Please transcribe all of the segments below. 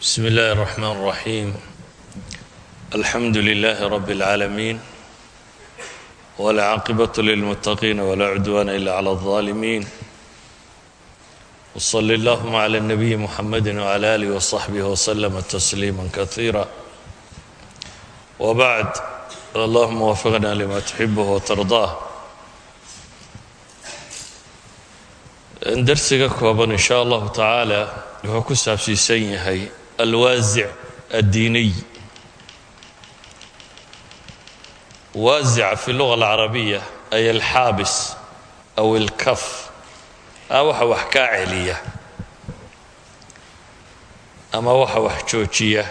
بسم الله الرحمن الرحيم الحمد لله رب العالمين والعاقبة للمتقين ولا عدوان إلا على الظالمين وصل اللهم على النبي محمد وعلى آله وصحبه وسلم تسليما كثيرا وبعد اللهم وفقنا لما تحبه وترضاه darsiga kooban in sha allahu tacaala wuxuu ku saabsiisan yahay alwaasic addiiniy waasica fi luga alcarabiya ay alxaabis aw ilkaf a waxa wax kaa celiya ama waxa wax joojiya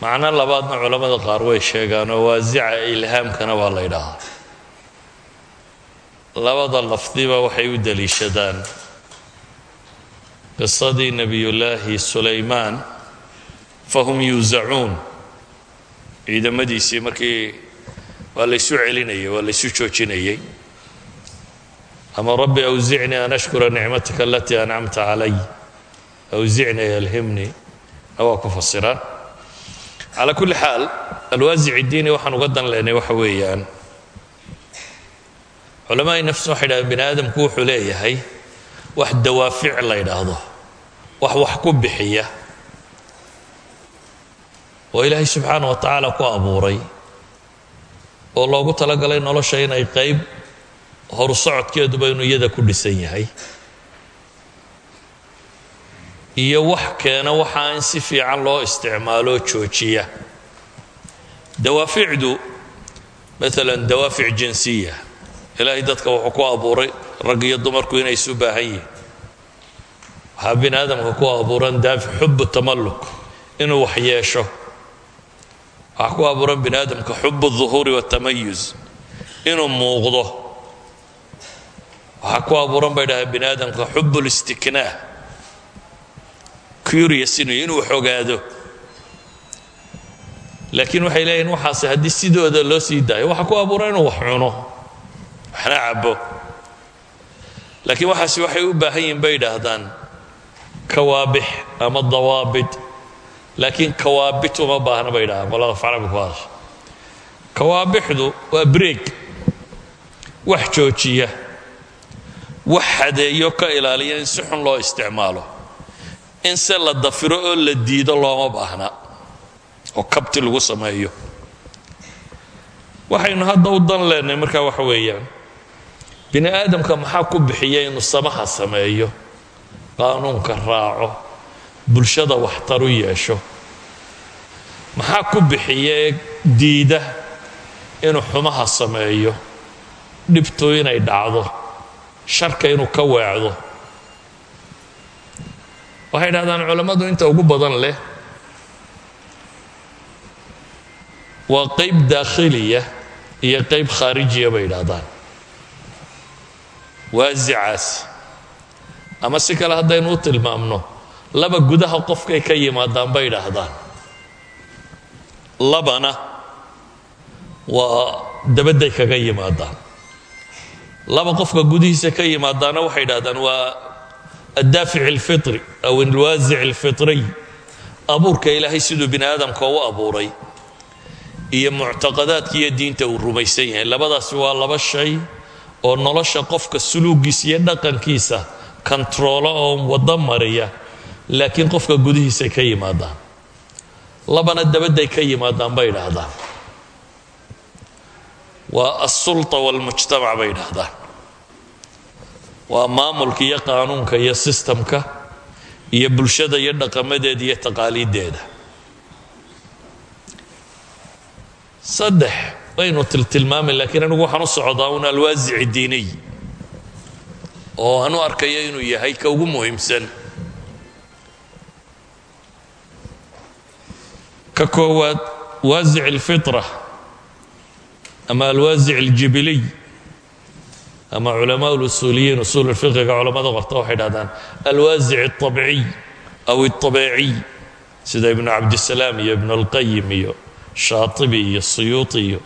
macno labaadna culammada qaar way sheegaanoo waasica ilhaamkana waa la ydhaahaa labada lafdiba waxay u deliishadaan qisadii nebiyullaahi sulaymaan fahum yuusacuun ciidamadiisii markii waa laysu celinayay waa laysu joojinayay ama rabbi awsicnii an ashkura nicmataka alatii ancamta calay awsicnii alhimni waa ku fasiraan calaa kulli xaal alwaasic iddiini waxaan uga dan waxa weeyaan culamaai nafs waxay dhahdeen bini aadamku wuxuu leeyahay wax dawaafic la ydhaahdo wax wax ku bixiya oo ilaahay subxaana wa tacaala ku abuuray oo loogu talagalay nolosha inay qayb horu socodkeeduba inuu iyada ku dhisan yahay. Iyo wax keena waxa in si fiican loo isticmaaloo joojiya. Dawaaficdu maalan dawaafic jinsiya ilaahay dadka wuxuu ku abuuray rag iyo dumarku inay isu baahan yihiin. Waxaa bini aadamka ku abuuran daafi xubu tamalluk inuu wax yeesho. Waxaa ku abuuran bini aadamka xubu duhuuri watamayus inuu muuqdo. Waxaa ku abuuran bay dhahay bini aadamka xubu listiknaa curious inuu wax ogaado. Laakiin waxay leeyihiin waxaase haddii sidooda loo sii daayo ku abuuran inuu wax cuno waxna cabo laakiin waxaasi waxay u baahan yihiin bay idhaahdaan kawaabix ama dawaabit. Laakiin kawaabit uma baahna bay idhahdaan qolada facrabi ku hadasha kawaabixdu waa breeg wax joojiya. Wax xadeeyo ka ilaaliya in si xun loo isticmaalo. In se la dafiro oo la diido looma baahna. Oo kabti lagu sameeyo. Waxaynu hadda u dan leenahay markaa waxa weeyaan bini aadamka maxaa ku bixiya inuu samaha sameeyo? Qaanuunka raaco bulshada waxtar u yeesho. Maxaa ku bixiya ee diida inuu xumaha sameeyo? Dhibtu inay dhacdo sharka inuu ka weecdo waxay dhahdaan culammadu inta ugu badan leh waa qayb daakhiliya iyo qayb khaarijiya bay idhahdaan waasicaas. Ama si kale haddaynu u tilmaamno laba gudaha qofkay ka yimaadaan bay idhaahdaan. Labana waa dabadday kaga yimaadaan. Laba qofka gudihiisa ka yimaadaana waxay idhahdaan waa addaafic alfitri aw alwaasic alfitriy. Abuurka ilaahay siduu bini aadamka u abuuray iyo muctaqadaadka iyo diinta uu rumaysan yahay. Labadaasi waa laba shay oo nolosha qofka suluugiisa iyo dhaqankiisa kontaroolo oo waddo mariya laakiin qofka gudihiisay ka yimaadaan. Labana dabadday ka yimaadaan bay idhaahdaan. Waa alsulta walmujtamac bay idhaahdaan. Waa maamulka iyo qaanuunka iyo sistamka iyo bulshada iyo dhaqamadeeda iyo taqaaliiddeeda. Saddex waynu tiltilmaamay laakiin anigu waxaan u socdaa un alwaasic diiniy oo aan u arkayo inuu yahay ka ugu muhiimsan. Ka koowaad waasic alfitra ama alwaasic aljibiliy ama culamaa lusuuliyiin usuul lfiqiga culamada qorta waxay dhahdaan alwaasic alطabciy aw alطabeeciy sida ibnu cabdisalaam iyo ibnu alqayim iyo shaatibi iyo suyuuti iyo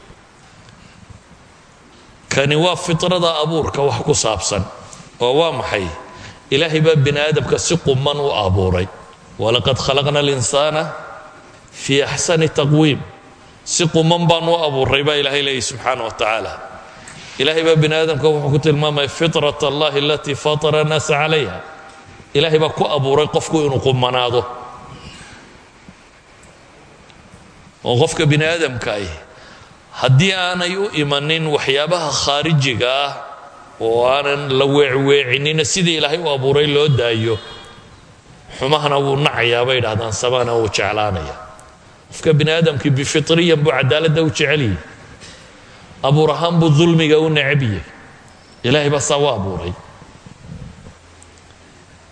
kani waa fitrada abuurka wax ku saabsan oo waa maxay? Ilaahay baa bini aadamka si quman u abuuray. Walaqad khalaqna alinsaana fii axsani taqwiim. Si quman baan u abuuray baa ilaahay leeyahy subxaana wa tacaala ilaahay baa bini aadamka wuxuu ku tilmaamaya fitrat allahi alatii fatara annaasa calayha ilaahay baa ku abuuray qofku inuu qumanaado. Oo qofka bini aadamka ah haddii aanay u imanin waxyaabaha khaarijiga ah oo aanan la weecweecinina sidii ilaahay u abuuray loo daayo xumahana wuu nacayaa bay idhahdaan samana wuu jeclaanaya. Qofka bini aadamkii bifitriyan buu cadaaladda u jecelyahy abuur ahaan buu dulmiga u necabiyey ilaahay baa saa u abuuray.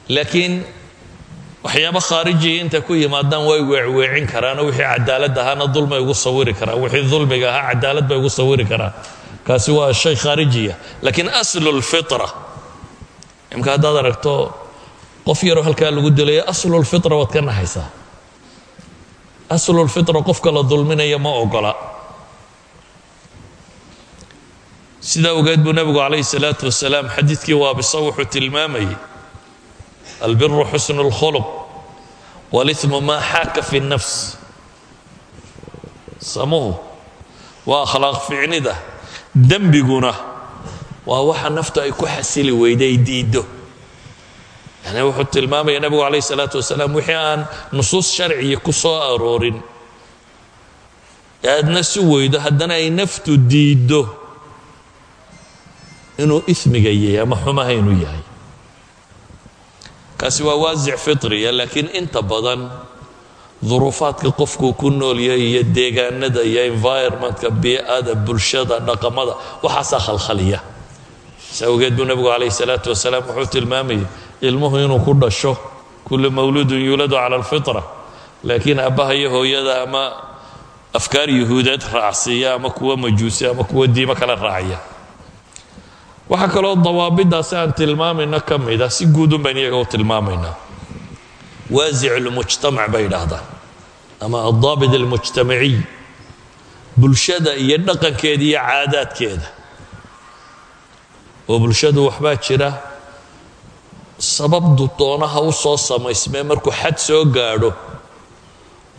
Laakiin waxyaaba khaarijiya intay ku yimaadaan way weecweecin karaanoo wixii cadaalad ahaana dulmay ugu sawiri karaan wixii dulmiga ahaa cadaalad bay ugu sawiri karaan. Kaasi waa shay khaarijiya laakiin aslu lfitra imka haddaad aragto qof yaroo halkaa lagu dilaya aslulfitra waad ka naxaysaa aslulfitra qofka la dulminaya ma ogola. Sidaa ogeed buu nebigu calayhi salaatu wasalaam xadiidkii waabisa wuxuu tilmaamayay albiru xusnu اlkhuluq waliثmu maa xaaka fi الnafs samuhu waa akhlaaq ficnida dembiguna waa waxa naftu ay ku xasili weyda ay diiddo yani wuxuu tilmaamaya nebigu calayh الsalaatu wasalaam wixii aan nusuus sharciya ku soo aroorin ee aadna si weydo haddana ay naftu diiddo inuu ismiga yahay ama xumaha inuu yahay kaasi waa waasic fitriya laakiin inta badan duruufaadka qofkuu ku noolyahay iyo deegaanada iyo environmentka bii'ada bulshada dhaqamada waxaasaa khalkhaliya. Saa awgeed buu nebigu calayh salaatu wasalaam wuxuu tilmaamayay ilmuhu inuu ku dhasho kullu mawluudun yuuladu cala alfitra. Laakiin aabbaha iyo hooyada ama afkaar yuhuudeed raacsiiya ama kuwa majuusi ama kuwa diimo kale raacaya waxaa kaloo dawaabidaasi aan tilmaamayno ka mida si guudun bayn iyaga u tilmaamaynaa. Waasic lmujtamac bay idhaahdaan ama aldaabit almujtamaciy bulshada iyo dhaqankeeda iyo caadaadkeeda. Oo bulshadu waxbaa jira sababdu doonaha u soo samaysmee markuu xad soo gaadho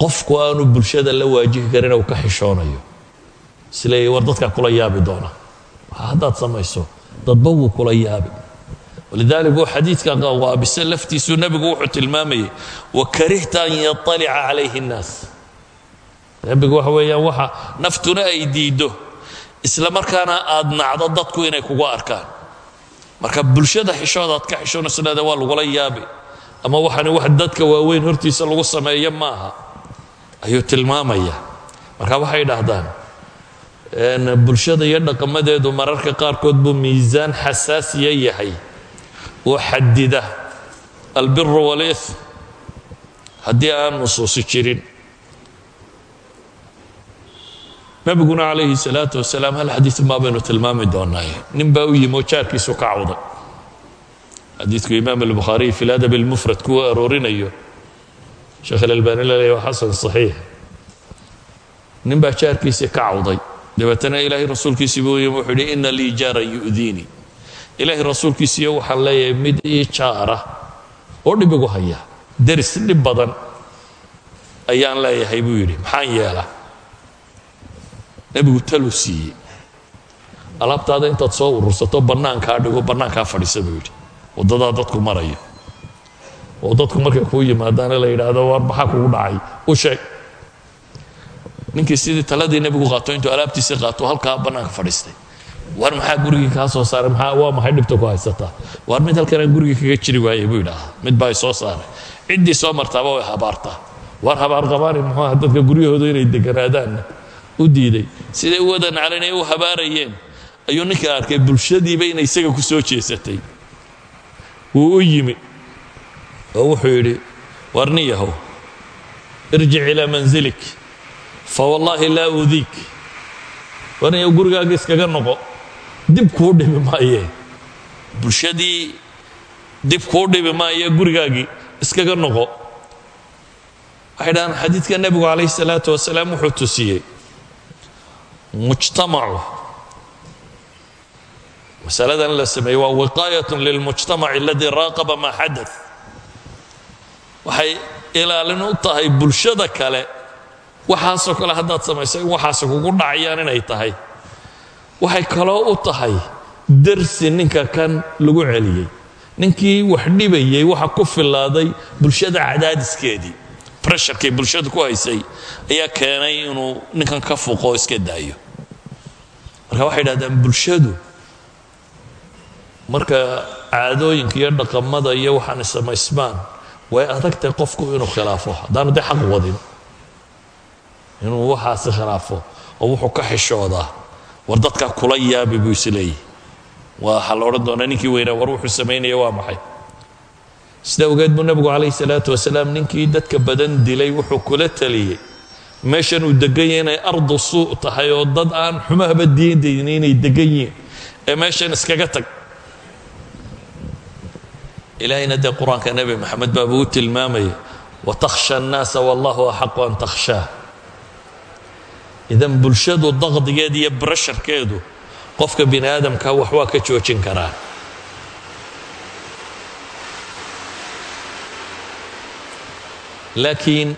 qofku aanu bulshada la waajihi karin uu ka xishoonayo isleeya war dadkaa kula yaabi doona. Haddaad samayso dadba wuu kula yaabi. Walidalik uu xadiidka qawaabise laftiisuu nebigu wuxuu tilmaamayay wakarihta an yaطalica calayhi اnnaas nebigu waxa weeyaan waxa naftuna ay diiddo isla markaana aad nacdo dadku inay kugu arkaan. Marka bulshada xishooda aad ka xishoonayso leeda waa lagula yaabi. Ama waxani wax dadka waaweyn hortiisa lagu sameeyo maaha ayuu tilmaamaya marka waxay dhahdaan bulshada iyo dhaqamadeedu mararka qaarkood buu miisaan xasaasiya yahay. Oo xadida albiru waliih haddii aan nusuusi jirin. Nabiguna calayhi salaatu wasalaam hal xadiid maa baynu tilmaami doonaa nin baa u yimi oo jaarkiisu ka cawday xadiidku imaam albukhaariy fi ladab almufrad kuwa aroorinayo. Sheekh alalbani laleeya waa xasan saxiix. Nin baa jaarkiisii ka cawday dabeetana ilaahay rasuulkiisii buu yimi wuxuu yidhi ina lii jaaran yu'diinii ilaahay rasuulkiisiiyo waxaan leeyahay mid ii jaara oo dhib igu haya deris dhib badan ayaan leeyahay buu yidhi maxaan yeelaa? Nebigu taluu siiyey. Alaabtaada intaad soo urursato bannaankaa dhigo bannaankaa fadhiisa buu yidhi. Waddadaa dadku maraya oo dadku markay kuu yimaadaana la yidhaahdo war maxaa kugu dhacay? U sheeg ninkii sidii taladii nebigu qaato intuu alaabtiisii qaato halkaa bannaanka fadhiistay. War maxaa gurigii kaa soo saaray? Maxaa waa maxay dhibta ku haysataa? War mid halkanaan gurigii kaga jiri waayey buu yidhaaha mid baa soo saaray. Ciddii soo martaaba way habaartaa war habaar qabaani muxuu aha dadka guryahooda inay deganaadaanna u diiday siday u wada naclanay u habaarayeen? Ayuu ninka arkay bulshadiiba inay isaga ku soo jeesatay. Wuu u yimi. Oo wuxuu yidhi war nin irjic ilaa manzilik fawallaahi laa udiik. Warniyow gurigaaga iskaga noqo. Dib kuu dhibi maaye. Bulshadii dib kuu dhibi maaye gurigaagii iskaga noqo. Waxay dhahaan xadiidka nebigu calayhi salaatu wuxuu tusiyey mujtamacu. Masaladan la sameeyey waa wiqaayat lilmujtamac aladii raaqaba maa xadaث waxay ilaalin u tahay bulshada kale waxaasoo kale haddaad samayso in waxaas kugu dhacayaan inay tahay. Waxay kaloo u tahay darsi ninka kan lagu celiyey. Ninkii wax dhibayey waxa ku filaaday bulshada cadaadiskeedii. Presharkay bulshada ku haysay ayaa keenay inuu ninkan ka fuqo oo iska daayo. Marka waxay dhahdaan bulshadu marka caadooyinka iyo dhaqamada iyo waxaan samaysmaan way adagtahay qofku inuu khilaafo. Haddaanu dee xaq wadin inuu waxaasi khilaafo oo wuxuu ka xishoodaa war dadkaa kula yaabi buu isleeyahy waxaa la odhan doonaa ninkii weynaa war wuxuu samaynaya waa maxay? Sida ogeed buu nebigu calayhi salaatu wasalaam ninkii dadka badan dilay wuxuu kula taliyey meeshan uu degan yahay inay ardu suu tahay oo dad aan xumahaba diindayni inay degan yihiin ee meeshan iskaga tag. Ilaahayna dee qur'aanka nebi maxamed baabuu u tilmaamaya watakhsha annaasa wallahu axaqu an takhshaa idan bulshadu daqdigeed iyo brasharkeedu qofka bini aadamka wax waa ka joojin karaa. Laakiin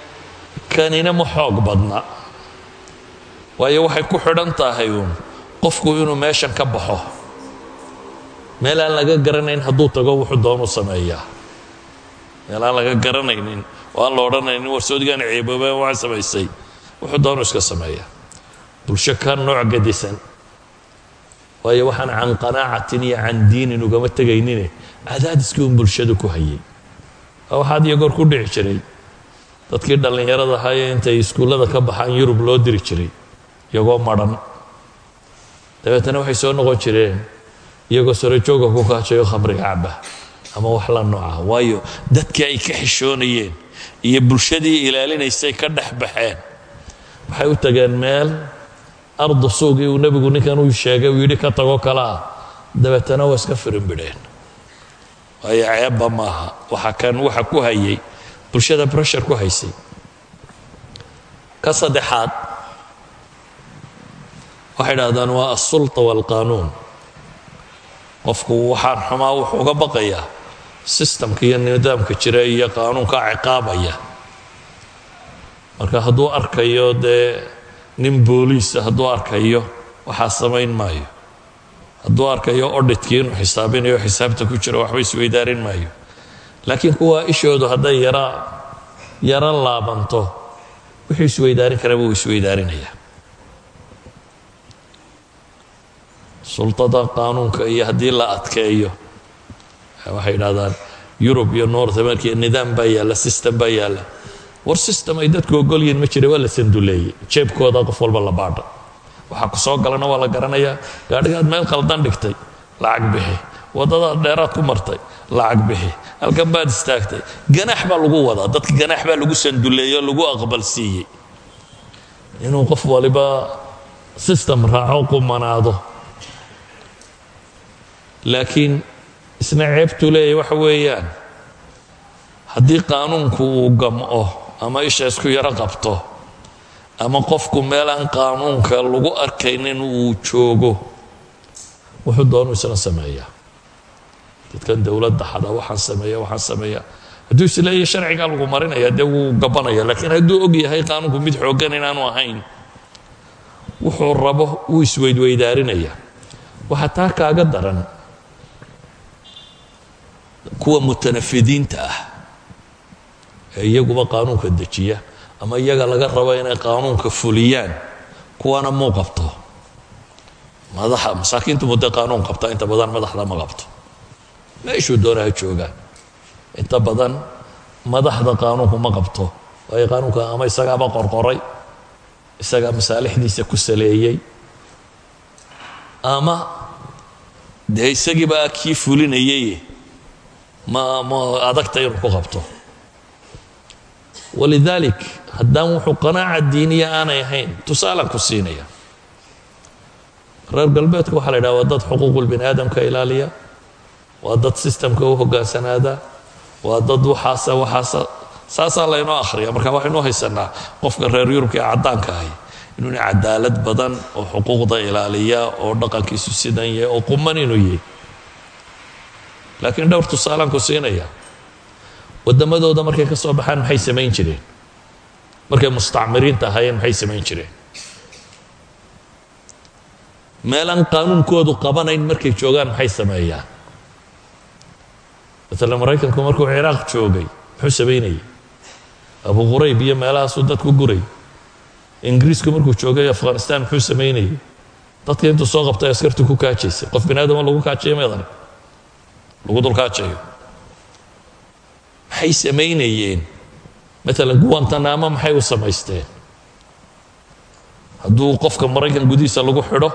kanina ma xoog badna waayo waxay ku xidhan tahay uun qofku inuu meeshan ka baxo. Meel aan laga garanayn hadduu tago wuxuu doonu sameeyaa. Meel aan laga garanaynin oo aan la odhanaynin warsoodigaan ceeboobeen waa samaysay. Wuxuu doonu iska sameeyaa bulsho ka nooc gadisan waayo waxaan can qanaacatin iyo can diinin ugama tegaynine. Cadaadiskii un bulshadu ku hayay. Waxaad iyo goor ku dhici jiray. Dadkii dhallinyarada ahaayee intay iskuullada ka baxaan yurub loo diri jiray. Iyagoo madhan dabeetana waxay soo noqon jireen. Iyagoo sarojooga ku kaajayo khamriga caba ama wax la nooca. Waayo dadkii ay ka xishoonayeen iyo bulshadii ilaalinaysay ka dhex baxeen. Waxay u tageen meel ardu suugii uu nebigu ninkan uu sheegay uu yidhi ka tago kale ah dabeetana waa iska firinbidheen waayo ceebba maaha. Waxa kan waxa ku hayay bulshada breshar ku haysay. Ka saddexaad waxay dhahdaan waa alsulta waalqaanuun qofku waxaan xumaa wuxuu uga baqayaa sistamka iyo nidaamka jira iyo qaanuunka ciqaabaya. Marka hadduu arkayo dee nin booliisa hadduu arkayo waxaa samayn maayo. Hadduu arkayo odhitkii inuu xisaabinayo xisaabta ku jira waxba isweydaarin maayo. Laakiin kuwa ishoodu hadday yara yaro laabanto wuxuu isweydaarin karaba wuu isweydaarinaya sultada qaanuunka iyo haddii la adkeeyo waxay idhahdaan yurub iyo north america nidaam baa yaalla system baa yaalla war system ay dadku ogolyihin ma jira waa la sanduleeyey jeebkooda qof walba la baadha waxaa ku galana waa la garanayaa gaadhigaad meel qaldan dhigtay lacag bixi. Waddadaad dheeraad ku martay lacag bixi. Halkan baad istaagtay. Ganaax baa lagu wadaa. Dadka ganaax baa lagu sanduleeyo lagu aqbalsiiyey inuu qof waliba system raaco qumanaado laakiin isna ceebtuu leeyahy waxa weeyaan. Haddii qaanuunku uu gam'o ama isha isku yaro qabto. Ama qofku meel aan qaanuunka lagu arkaynin uu joogo. Wuxuu doonu isna sameeyaa dadkan dowladda xada waxaan sameeya waxaan sameeya. Hadduu isleeyahy sharcigaa lagu marinaya dee wuu gabanaya laakiin hadduu og yahay qaanuunku mid xooggan inaanu ahayn wuxuu rabo wuu isweydweydaarinaya waxaa taa kaaga daran kuwa mutanafidiinta ah iyaguba qaanuunka dejiya ama iyaga laga rabo inay qaanuunka fuliyaan kuwana muu qabto? Madaxa masaakiintu mudday qaanuun qabtaa inta badan madaxda ma qabto. Meeshuu doonaha joogaan inta badan madaxda qaanuunku ma qabto waayo qaanuunka ama isagaaba qorqoray isagaa masaalixdiisa ku saleeyey ama dee isagiiba kii fulinayay ma ma adagta inuu ku qabto walidaalik haddaan wuxuu qanaaca diiniya aanay ahayn tusaalaan ku siinaya. Reer galbeedka waxaa la yidhaha waa dad xuquuqul bini aadamka ilaaliya waa dad sistamka u hogaansanaada waa dad waxaasa waxaasa saasaa laynoo akhriya marka waxaynu haysanaa qofka reer yurubka ee caddaanka ahi inuuna cadaalad badan oo xuquuqda ilaaliya oo dhaqankiisu sidan yahay oo quman inuu yahay. Laakiin dhowr tusaalaan ku siinaya waddamadooda markay ka soo baxaan maxay samayn jireen? Markay mustacmiriinta ahaayeen maxay samayn jireen? Meelaan qaanuunkoodu qabanayn markay joogaan maxay sameeyaan? Maalan maraykanku markuu ciraaq joogay muxuu samaynayay abu qurayb iyo meelahaasuu dadku guray. Ingiriisku markuu joogay afghanistan muxuu samaynayay dadka intuu soo qabtay askartu ku kaajaysay qof bini aadama lagu kaajayo meedan lagu dul kaajayo maxay samaynayeen. Maalan guwantanamo maxay u samaysteen hadduu qofka maraykan gudihiisa lagu xidho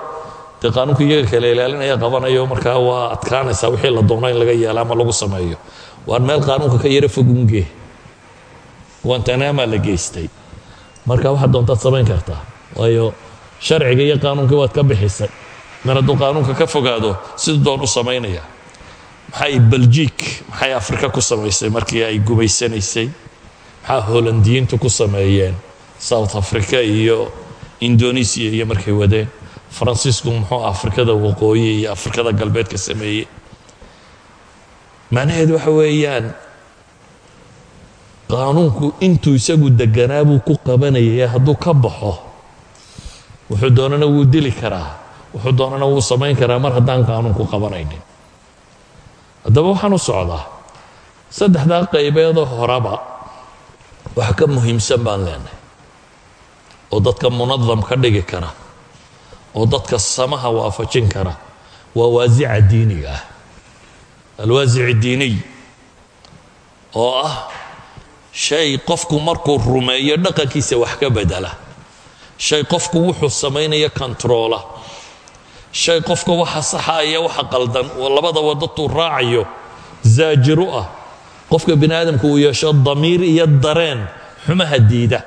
dee qaanuunka iyaga kale ilaalinaya qabanayo markaa waa adkaanaysaa wixii la doono in laga yeelo ama lagu sameeyo. Waan meel qaanuunka ka yaro fogunge. Guantanama la geystay. Marka waxaad doontaad samayn kartaa. Waayo sharciga iyo qaanuunkii waad ka bixisay. Mar hadduu qaanuunka ka fogaado siduu doon u samaynaya maxay beljiik maxay afrika ku samaysay markii ay gumaysanaysay maxaa holandiyiintu ku sameeyeen? South africa iyo indonesia iyo markay wadeen? Faransiisku muxuu afrikada waqooyi iyo afrikada galbeedka sameeyey macnaheedu waxa weeyaan qaanuunku intuu isagu deganaa buu ku qabanayay hadduu ka baxo wuxuu doonana wuu dili karaa wuxuu doonana wuu samayn karaa mar haddaan qaanuunku qabanaynin haddaba waxaan u socdaa saddexdaa qaybeedoo horeba waxa ka muhiimsan baan leenahay. Oo dadka munadam ka dhigi kara oo dadka samaha waafajin kara waa waasica diiniga ah. Alwaasic diiniy oo ah shay qofku markuu rumeeyo dhaqankiisa wax ka bedela shay qofku wuxuu samaynaya controola shay qofka waxa saxa iyo waxa qaldan labada wadatuu raacayo zaajiru ah. Qofka bini aadamku uu yeesho damiir iyo dareen xumaha diida.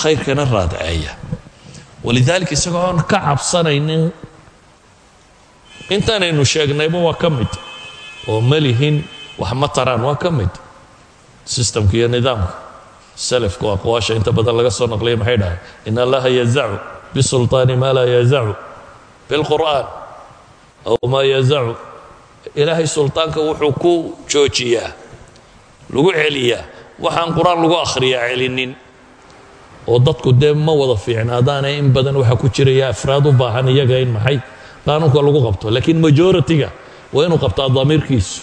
Khayrkana raadceeya walidaalika isagoo aan ka cabsanaynin intaanaynu sheegnayba waa ka mid. Oo malihin wax ma taraan waa ka mid. Sistamka iyo nidaamka salafku aqwaasha inta badan laga soo naqliya maxay dhahay? In allaha yazacu bisulطaani maa laa yazacu bilqur'aan aw maa yazacu ilaahay sultaanka wuxuu ku joojiyaa lagu celiyaa waxaan qur'aan lagu akhriyaa celinin oo dadku dee ma wada fiicnaadaane in badan waxaa ku jiraya afraad u baahan iyaga in maxay qaanuunka lagu qabto laakiin majoritiga waa inuu qabtaa damiirkiisu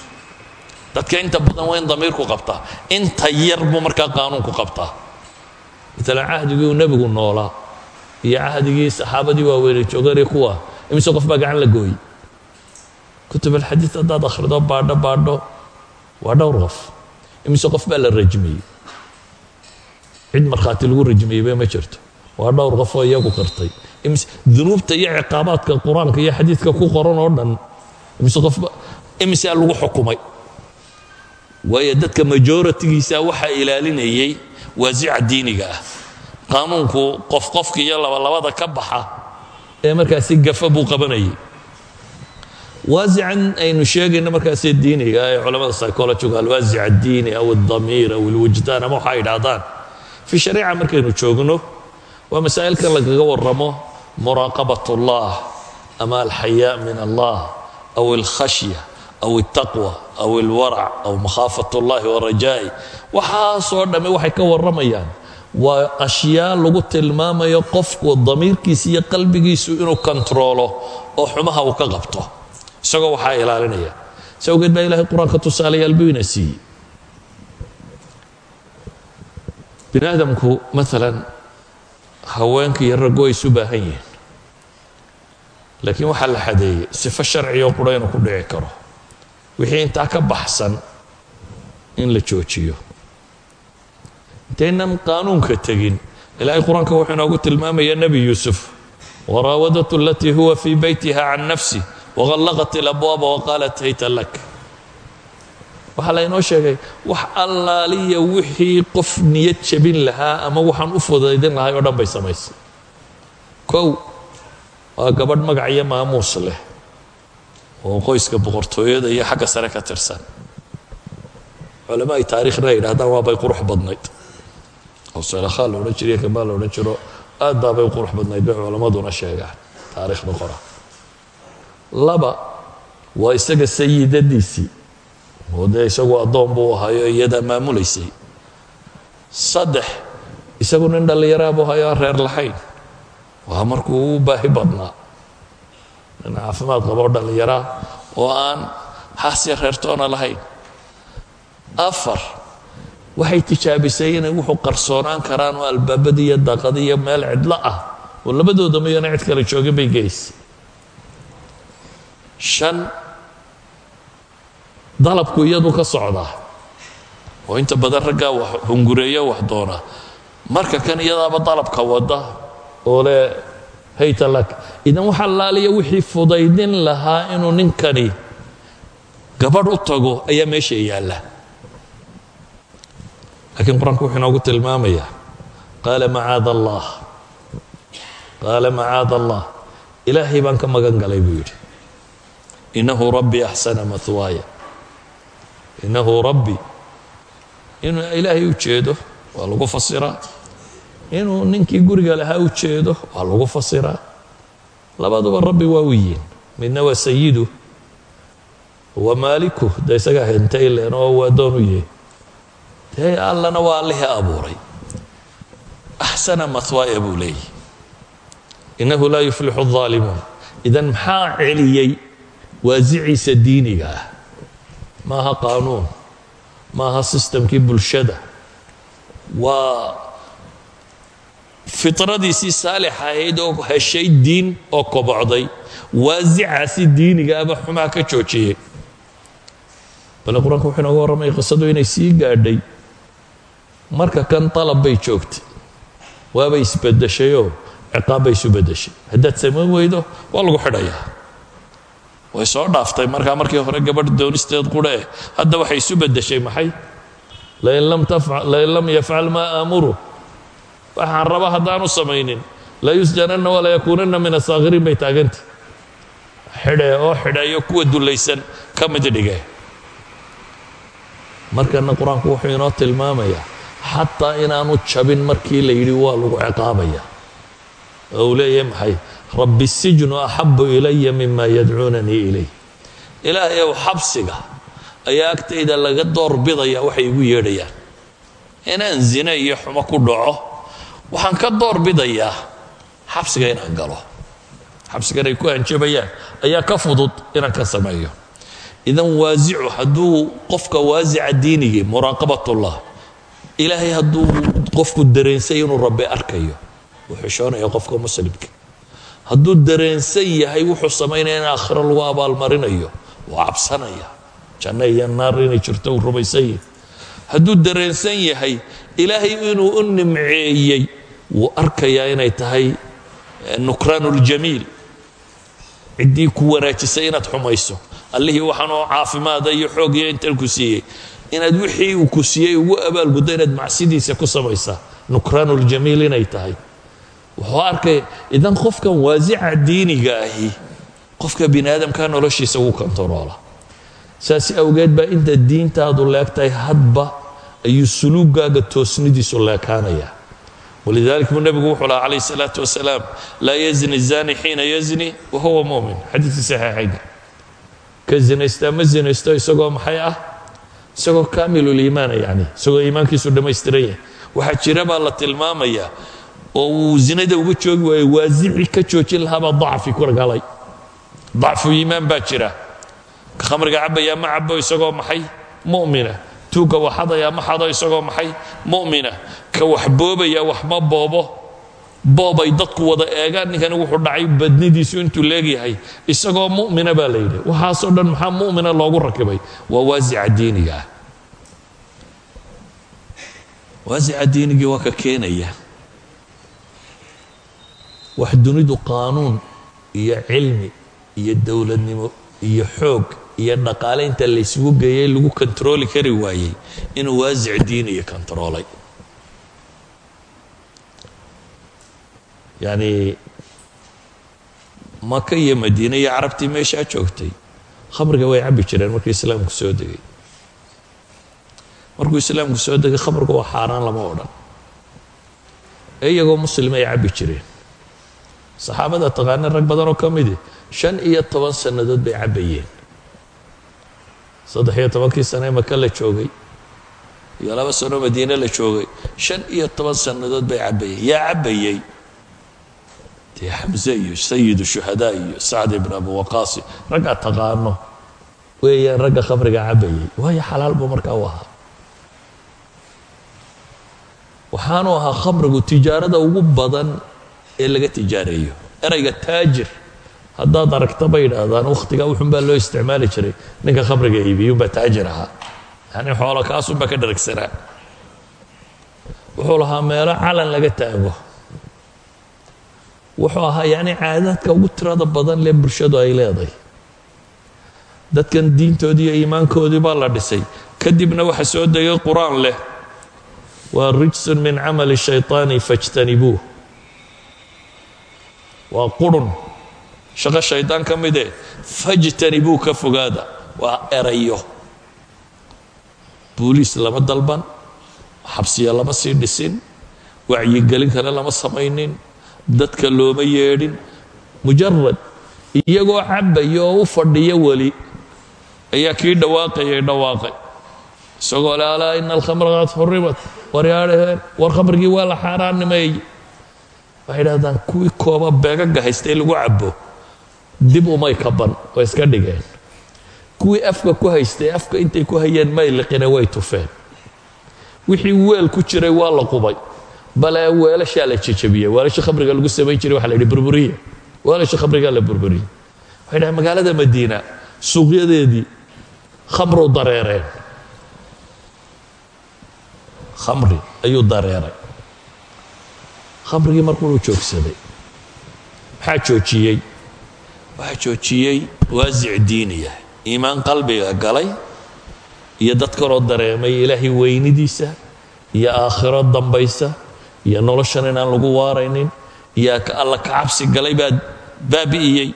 dadka inta badan waa in damiirku qabtaa inta yar buu markaa qaanuunku qabtaa maalan cahdigii uu nebigu noolaa iyo cahdigii saxaabadii waaweynay jooganee kuwa. Imise qof baa gacan la gooyey. Kutub alxadiid haddaad akhrido baadho baadho waa dhowr qof. Imise qof baa la rajmiyey. Cid markhaati lagu rajmiyeyba ma jirto. Waa dhowr qof oo iyagu qirtay imise dunuubta iyo ciqaabaadka qur'aanka iyo xadiidka ku qoran oo dhan imise qofba imisaa lagu xukumay. Waayo dadka majoritigiisa waxaa ilaalinayay waasica diiniga ah qaanuunku qof qofka iyo labalabada ka baxa ee markaasi gafa buu qabanayay. Waasican aynu sheegayno markaasi diiniga ee culamada psychologiga alwaasic addiini aw aldamiir aw alwijdaan ama waxaa idhaahdaan fi shariica markaynu joogno waa masaa'ilkan lagaga waramo muraaqabat ama alxayaa min allah aw alkhashya aw altaqwa aw alwarac aw makhaafat warajaa'i waxaasoo dhamme waxay ka warramayaan waa ashyaa lagu tilmaamayo qofku damiirkiisa iyo qalbigiisu inuu kontaroolo oo xumaha uu ka qabto. Isagoo waxaa ilaalinaya. Si awgeed baa ilahay qur'aanka tusaalayaal buu ina siiyey. Bini aadamku maalan haweenka iyo raggu ay isu baahan yihiin. Laakiin waxaa la xadeeyey sifo sharcigo qura inuu ku dhici karo. Wixii intaa ka baxsan in la joojiyo intaynan qaanuunka tegin. Ilaahay qur'aanka wuxuu inoogu tilmaamaya nebi yuusuf waraawadatu alatii huwa fii beytiha can nafsi waqallaqat ilabwaaba waqaalat hayta lak. Waxaa laynoo sheegay wax allaaliya wixii qof niyad jabin lahaa ama waxaan u fudaydin lahay oo dhan bay samaysay. Kow waa gabadh magac maamuus leh oo qoyska boqortooyada iyo xagga sare ka tirsan. Culamo taariikhna yidhahdaan waa bay qurux badnayd oo salakhaa la odhan jiriyo kamaa la odhan jiro aad baabay u qurux badnayd bay culammaduna sheegaan taariikhda qora. Laba waa isaga sayidadiisii. Oo dee isagu addoon buu ahayo iyadaa maamulaysay. Saddex isagu nin dhallinyaraa buu hayo aan reer lahayn. Waa markuu u baahi badnaa. Nin caafimaad qabo dhallinyaraa oo aan haasya reertoona lahayn. Afar waxay tijaabisay inay wuxuu qarsoonaan karaan oo albaabada iyo daaqada iyo meel cidlo ah oo labadooda mayana cid kale joogin bay geysay. Shan dalabku iyadu ka socdaa oo inta badan raggaa wax hungureeya wax doona. Marka kan iyadaaba dalabka wada oo le haytalak idan waxa laaliya wixii fudaydin lahaa inuu ninkani gabadh u tago ayaa meesha yaalla laakiin qur'aanku wuxuu inoogu tilmaamayaa qaala macaada allah qaala macaada allah ilaahay baan ka magan galay buu yidhi. Inahu rabbi axsana mahwaaya inahu rabbi inuu ilaahay u jeedo waa lagu fasiraa. Inuu ninkii guriga lahaa u jeedo waa lagu fasiraa. Labaduba rabbi waa u midna waa sayidu waa maaliku de isagaa hentay oo waa doon u yahay e allana waa allihii abuuray. Axsana mahwaaya buu leeyahy innahu laa yuflixu اظaalimuun idan maxaa celiyey waasiciisa diiniga ah? Maaha qaanuun maaha sistamkii bulshada. Waa firadiisii saalixa ahayd oo heshay diin oo kobocday. Waasicaasi diinigaaba xumaa ka joojiyey. Bale qur'aanku wuxuu inooga warramaya qisadu inay sii gaadhay marka kan dalab bay joogtay waabay isbedeshayoo ciqaab bay isu bedeshay. Haddaad samayn weydo waa lagu xidhayaa. Way soo dhaaftay markaa markii hore gabadh doonisteed qurhe hadda waxay isu bedeshay maxay? Lain lam yafcal maa aamuru. Waxaan raba haddaanu samaynin la yusjananna walaa yakuunanna min asaakiriin bay taaganta xidhe oo xidheeyo kuwa dulaysan ka mid dhige markana qur'aanku wuxuu inoo tilmaamayaa xataa inaanu jabin markii la yidhi waa lagu ciqaabaya. Oo uu leeyahay maxay? Rabbi sijnu axabu ilaya mima yadcuunanii ilayh. Ilaahay ow xabsiga ayaa agtayda laga doorbidaya waxay igu yeedhayaan. Inaan zine iyo xumo ku dhaco waxaan ka doorbidayaa xabsiga inaan galo. Xabsigan ay ku hanjabayaan ayaa ka fudud inaan ka sameeyo. Idan waasicu hadduu qofka waasica diinigii muraaqabatullah ilaahay hadduu qofku dareensay inuu rabbi arkayo uu xishoonaya qofka muslimka. Hadduu dareensan yahay wuxuu samaynaya in aakhiro lagu abaalmarinayo waa cabsanaya janno iyo naar inay jirto uu rumaysan yahay. Hadduu dareensan yahay ilaahay inuu u nimceeyey wuu arkayaa inay tahay nukraanul-jamiil ciddii ku wanaajisay inaad xumayso. Allihii waxaanoo caafimaada iyo xoog iyo intan ku siiyey inaad wixii uu ku siiyey ugu abaalguddo inaad macsidiisa ku samaysaa. Nukraanul-jamiil inay tahay. Wuxuu arkay idan qofkan waasica diiniga ahi qofka bini noloshiisa wuu kontaroola saas awgeed baa inta diintaadu leegtahay hadba ayuu suluugaaga toosnidiisu leekaanaya walidalik buu nebigu wuxuu lahaa calayh salaatu wasalaam laa yazni zani xiina yazni wa huwa mumin. Xadiiskii saxiixaynka ka zinaystaa ma zinaysto isagoo maxay ah isagoo kaamiluliimaana yani isagoo iimaankiisu dhammaystiran yahay waxaa jira baa la tilmaamayaa oo uu zinada uga joogi waayey waasicii ka joojin lahaabaa dacfi ku galay dacfu iimaan baa jira. Khamriga cabaya ma cabo isagoo maxay? Mu'mina. Tuugga waxadaya ma xado isagoo maxay? Mu'mina. Ka wax boobaya wax ma boobo boobay dadku wada eegaan ninkani wuxuu dhacay badnidiisu intuu leegyahay isagoo mu'mina baa la yidhi waxaasoo dhan maxaa mu'mina loogu rakibay? Waa waasica diiniga. Waasica diinigii waa ka keenaya. Wax dunidu qaanuun iyo cilmi iyo dowladnimo iyo xoog iyo dhaqaale inta laysugu geeyey lagu kontarooli kari waayey inuu waasic diiniya kontaroolay yacni maka iyo madiine iyo carabtii meeshaa joogtay khamriga way cabbi jireen markii islaamku soo degay. Markuu islaamku soo degay khamriga waa xaaraan lama odhan. Ee iyagoo ay cabbi jireen. Saxaabada taqaana rag badan oo ka midi shan iyo toban sannadood bay cabbayeen. Saddex iyo tobankii sane maka la joogay iyo laba sano madiine la joogay shan iyo toban sannadood bay cabbayeen. Yaa cabbayey dee xamse iyo sayidu shuhadaa iyo sacd ibn abu waqaasi raggaa taqaano. Weeyaan ragga khamriga cabbayey waayo xalaal buu markaa u ahaa. Waxaanu ahaa khamrigu tijaarada ugu badan ee laga tijaareeyo erayga taajir. Haddaad aragta bay idhaahdaan wakhtigaa wuxunbaa loo isticmaali jiray. Ninka khamriga iibiyunbaa taajir ahaa. Yani xoola kaasunbaa ka dharagsanaa. Wuxuu lahaa meelo calan laga taago wuxuu ahaa yani caadaadka ugu tirada badan lee bulshadu ay leedahay. Dadkan diintoodii iyo iimaankoodii baa la dhisay. Kadibna waxa soo degay qur'aan leh. Waa rijsun min camali shayطaani fاjtanibuuh waa qurun. Shaqo shaydaan ka mide fajtanibuu ka fogaada. Waa erayo. Booliis lama dalban. Xabsiya lama sii dhisin. Wacyigelin kale lama samaynin dadka looma yeedhin. Mujarad iyagoo cabaya oo u fadhiya weli ayaa kii dhawaaqayay dhawaaqay. Isagoo le alaa ina alkhamra qad xurimat war yaadhaheen war khamrigii waa la xaaraanimeeyey waxay idhahdaan kuwii kooba beegaga haystay lagu cabo dib umay kaban way iska dhigeen. Kuwii afka ku haystay afka intay ku hayeen may liqine way tufeen. Wixii weel ku jiray waa la qubay bale weelashaa la jejabiyey weelasha khamriga lagu samayn jiray waxa la yidhi burburiya weelasha khamrigaa la burburiyey waxay dhahay magaalada madiina suuqyadeedii khamru dareereen khamri ayuu dareeray khamrigii markuunu joogsaday maxaa joojiyey? Waxaa joojiyey waasic diiniya iimaan qalbiga galay iyo dad kaloo dareemay ilaahay weynidiisa iyo aakhiro dambaysa iyo noloshan inaan lagu waaraynin. Iyo alla ka cabsi galay baa baabi'iyey.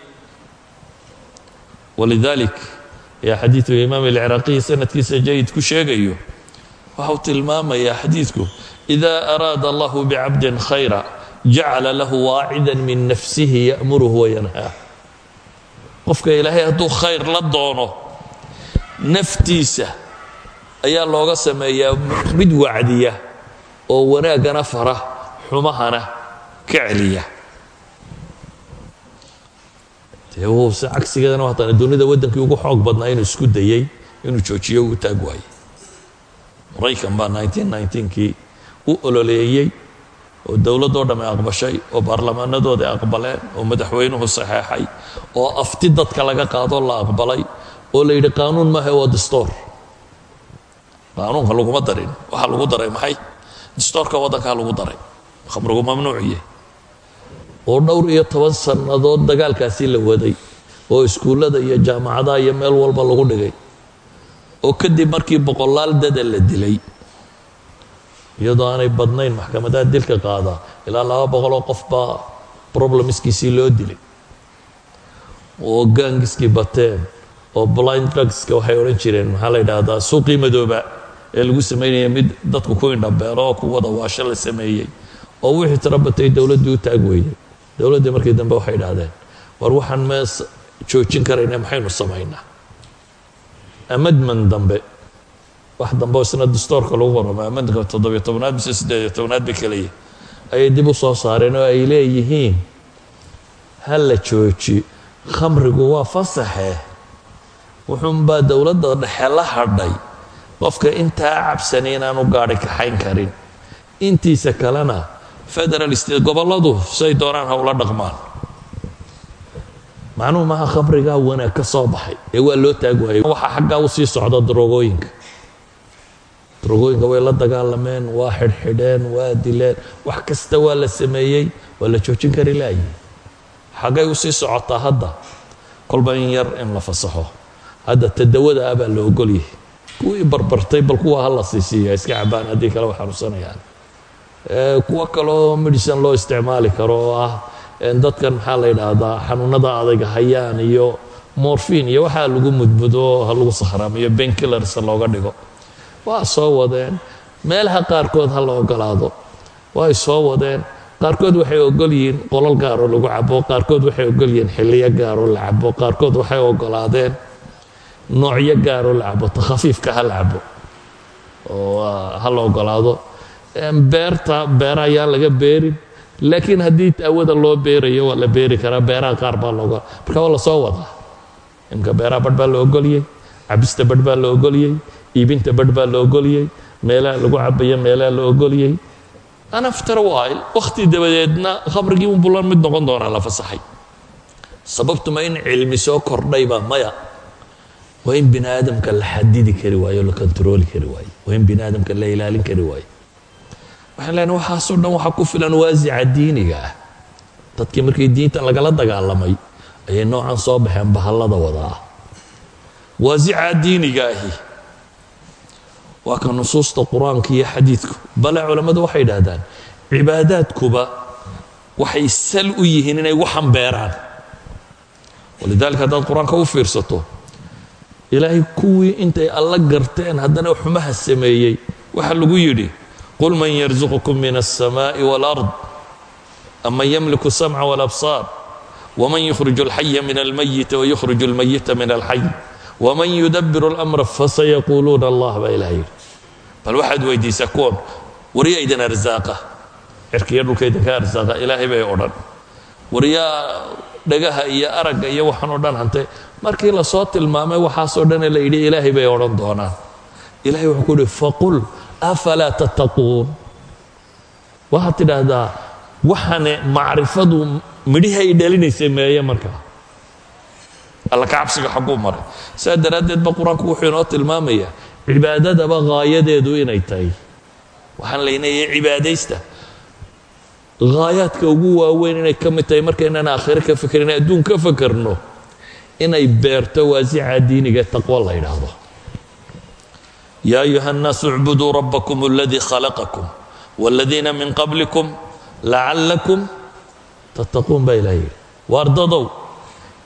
Walidalik ayaa xadiidu imaam alciraaqiyi sanadkiisa jayid ku sheegayo waxau tilmaamayaa xadiidku ida araada allahu bicabdin khayra jacala lahu waacida min nafsihi ya'muruhu wayanhaa qofka ilaahay hadduu khayr la doono naftiisa ayaa looga sameeyaa mid wacdiya oo wanaaggana fara xumahana ka celiya. Wuuse cagsigeedana hataan dunida waddankii ugu xoog badnaa inuu isku dayey inuu joojiyo uu taag waayey. Maraykan baa kii u ololeeyey oo dowladdoo dhamme aqbashay oo baarlamaanadooda aqbaleen oo madaxweynuhu saxeexay oo afti dadka laga qaadoo la aqbalay oo la yidhi qaanuun maaha waa distoor qaanuunka laguma darin waxaa lagu daray maxay distoorka waddankaa lagu daray. Khamrigu mamnuuciye oo dhowr iyo toban sannadood dagaalkaasi la waday oo iskuullada iyo jaamacadaha iyo meel walba lagu dhigay. Oo kadib markii boqolaal dada la dilay iyadoo aanay badnayn maxkamadaha dilka qaada ilaa laba boqoloo qof baa problemskiisii loo dilay. Oo gaangiskii bateen oo blind drugska waxay odhan jireen maxaa la yidhaahdaa suuqii madooba ee lagu samaynaya mid dadku ku indhabeelo oo ku waasho la sameeyey oo wixii tiro batay dowladdii u taag weyday dowladdii markii dambe waxay idhahdeen war waxaan mees joojin karayna maxaynu samaynaa? Amadman dambe wax dambe oo isna dastoorka lagu qorama amadmanka toddobiyo tobnaad mise siddeediyo tobnaad bay kaleeyihin ayay dib u soo saareen oo ay leeyihiin ha la jooji khamrigu waa fasaxe. Wuxuunbaa dowladda dhexe la hadhay qofka intaa cabsani inaanu gaadhi kaxayn karin. Intiisa kalena federal state gobolladu say doonaan howla dhaqmaan. Macnuhu maaha khamrigaa wanaag ka soo baxay? Ee waa loo taag waayay waxaa xaggaa u socda darogooyinka darogooyinka way la dagaalameen waa xidhxidheen waa dileen. Wax kasta waa la sameeyey waa la joojin kari laayi xaggay u socotaa hadda kolba in yar in la fasaxo. Hadda tadawada ah baa la ogolyahay kuwii barbartay bal kuwa ha la siisiiya iska cabaan haddii kale way xanuunsanayaan kuwo kaloo medicine loo isticmaali karo oo ah dadkan maxaa la yidhaahdaa xanuunada adayga hayaan iyo morfin iyo waxaa lagu mudmudo ha lagu sakhraamiyo benkillers looga dhigo. Waa soo wadeen. Meelaha qaarkood ha la ogolaado. Way soo wadeen. Qaarkood waxay ogol yihiin qolol gaaroo lagu cabo qaarkood waxay ogol yihiin xilliyo gaaroo la cabo qaarkood waxay ogolaadeen noocyo gaaroo la cabo ta khafiifka ha la cabo oo ha la ogolaado beerta beera ayaan laga beerin laakiin haddii awada loo beerayo waa la beeri karaa beeraha qaar baa looga marka waa la soo wadaa imka beeraha badh baa la ogolyey cabista badh baa la ogolyey iibinta badh baa la ogolyey meelaha lagu cabayo meelaha la ogolyey anafter while wakhti dabadeedna khamrigii unbuu la mid noqon doonaa la fasaxay. Sababtuma in cilmi soo kordhayba maya waa in bini aadamka la xadidi kari waayo la kontarooli kari waayo. Waa in bini aadamka la ilaalin kari waayo. Waxaan leenahay waxaasoo dhan waxaa ku filan waasica diiniga ah. Dadkii markii diinta lagala dagaalamay ayay noocan soo baxeen bahallada wadaa waasica diiniga ahi. Waa ka nusuusta qur'aanka iyo xadiidku. Bale culammadu waxay idhaahdaan cibaadaadkuba waxay sal u yihiin inay waxan beeraan. Walidaalika haddaad qur'aanka u fiirsato ilaahay kuwii intay alla garteen haddana xumaha sameeyey waxaa lagu yidhi qul man yarzuqukum min alsamaaءi wاlard aman yamliku الsamca wاlabsaar wman yukhriju اlxaya min almayiti wayukhriju اlmayita min alxay wman yudabiru اlamra fasayaquuluuna allah baa ilaah yidhi bal waxaad weydiisaa kuwan waryaa idin arsaaqa cirkiya dhulka idinka arsaaqa ilaahay bay odhan waryaa dhagaha iyo aragga iyo waxaan o dhan hantay markii la soo tilmaamay waxaasoo dhane la yidhi ilaahay bay odhan doonaan. Ilahay wuxuu ku yidhi faqul afalaa tattaquun? Waxaad tidhaahdaa waxane macrifadu midhihi ay dhalinaysay meeye markaa alla ka cabsiga xagguu maray. Saa daraaddeed ba qur'aanku wuxuu inoo tilmaamayaa cibaadadaba haayadeedu inay tahay. Waxaan laynayay cibaadaysta haayaadka ugu waaweyn inay ka mid tahay markaynaan aakhiro ka fekerin adduun ka fekerno inay beerto waasica diiniga taqwo la yidhaahdo yaa ayuha الnaasu اcbuduu rabbakum اladii khalaqakum wاladiina min qablikum lacallakum tattaquun baa ilahay yidhi waardadow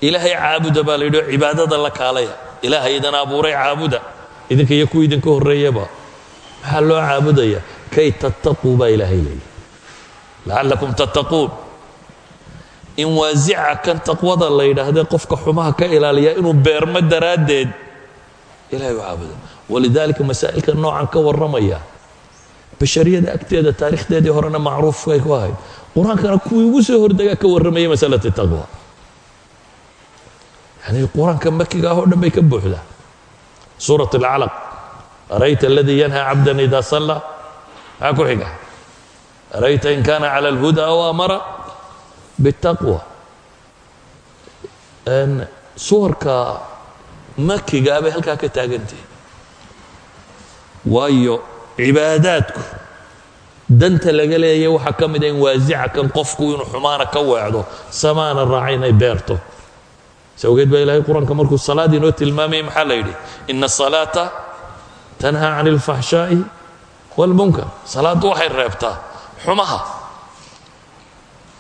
ilaahay caabuda baa la yidhi oo cibaadada la kaalaya ilaahay idan abuuray caabuda idinka iyo kuwa idinka horreeyaba maxaa loo caabudaya kay tattaquu baa ilaahay leeyahy lacallakum tattaquun in waasica kan taqwada la yidhaahde qofka xumaha ka ilaaliya inuu beermo daraaddeed. Ilahay u caabuda walidaalika masaa'ilka noocan ka warramaya. Bashariyada agteeda taarikhdeedii horena macruufkay ku ahayd. Qur'aankana kuwii ugu soo hordegaa ka warramayay masalati taqwa. Yani qur'aanka makiga ah oo dhan bay ka buuxdaa suurat alcalaq arayta aladii yanhaa cabdan ida salla? Maxaa ku xiga? Arayta in kana cala alhuda aw amara bitaqwa. Suwarka makigaa bay halkaa ka taagantihi waayo cibaadaadku danta laga leeya waxaa ka mida in waasica kan qofku inuu xumaana ka weecdo samaana raaca inay beerto. Sawgeed baa ilahay qur'aanka markuu salaad inoo tilmaamayay maxaa la yidhi? Ina asalaata tanhaa can اlfaxshaa'i wاlmunkar salaaddu waxay reebtaa xumaha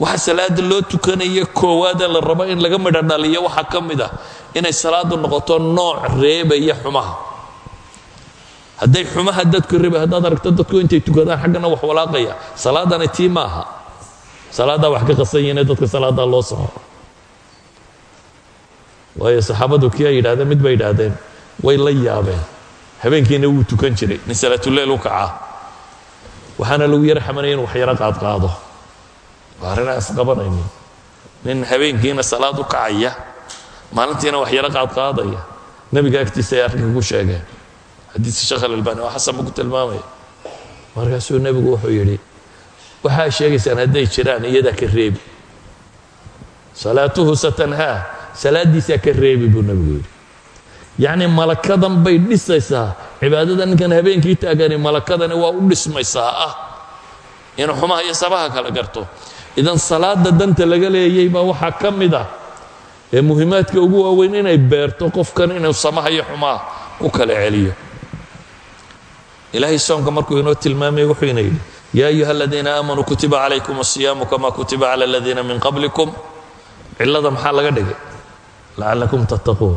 waxa salaada loo tukanaya koowaada la rabo in laga midho dhaliyo waxaa ka mid ah inay salaadu noqoto nooc reebaya xumaha. Hadday xumaha dadku reeba haddaad aragto dadku intay tukadaan xaggana wax walaaqaya. Salaadani tii ma aha. Salaadaa wax ka qasan yihiine dadka salaadaa loo soco waayo saxaabadu kii ay yidhahdeen mid bay yidhaahdeen way la yaabeen. Habeenkiina wuu tukan jiray nin salaatuleyl u kacaa waxaana lagu yara xamanaya inu wax yaro qaadqaado waa arrin aan isqabanaynin nin habeenkiina salaad u kacaya maalintiina wax yaro qaadqaadaya nebiga agtiisa ay arrinka ku sheegeen. Xadiiska sheekh alalbani oo xasan buu ku tilmaamaya markaasuu nebigu wuxuu yidhi waxaa sheegaysaan hadday jiraan iyadaa ka reebi. Salaatuhu satanhaa salaaddiisaa ka reebi buu nebigu yidhi. Yacni malakadan bay dhisaysaa. Cibaadada ninkan habeenkii taagani malakadani waa u dhismaysaa ah inuu xumaha iyo sabaha kala garto. Idan salaada danta laga leeyay baa waxaa ka mid ah ee muhiimaadka ugu waaweyn inay beerto qofkan inuu samaha iyo xumaha u kala celiyo. Ilaahay soonka markuu inoo tilmaamay wuxuu ina yidhi yaa ayuha aladiina aamanuu kutiba calaykum asiyaamu kama kutiba cala aladiina min qablikum. Cilada maxaa laga dhigay? Lacallakum tattaquun.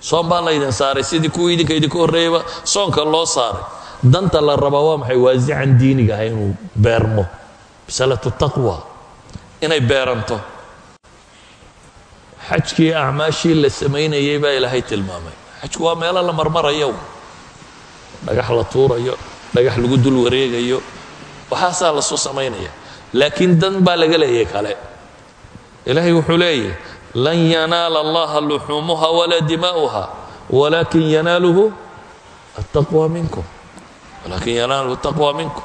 Soon baa laydin saaray sidii kuwii idinka idinka horreeyayba soonka loo saaray danta la rabaa waa maxay? Waasican diiniga ah inuu beermo. Masalatu taqwa. Inay beeranto. Xajkii acmaashii la samaynayay baa ilaahay tilmaamay. Xajku waa meelo la marmarayo. Dhagax la tuurayo dhagax lagu dul wareegayo. Waxaasaa la soo samaynaya. Laakiin dan baa laga leeyay kale. Ilaahay wuxuu leeyahy lan yanaala allaha luxuumuha walaa dimaa'uha walakin yanaaluhu ataqwa minkum walakin yanaaluhu taqwa minkum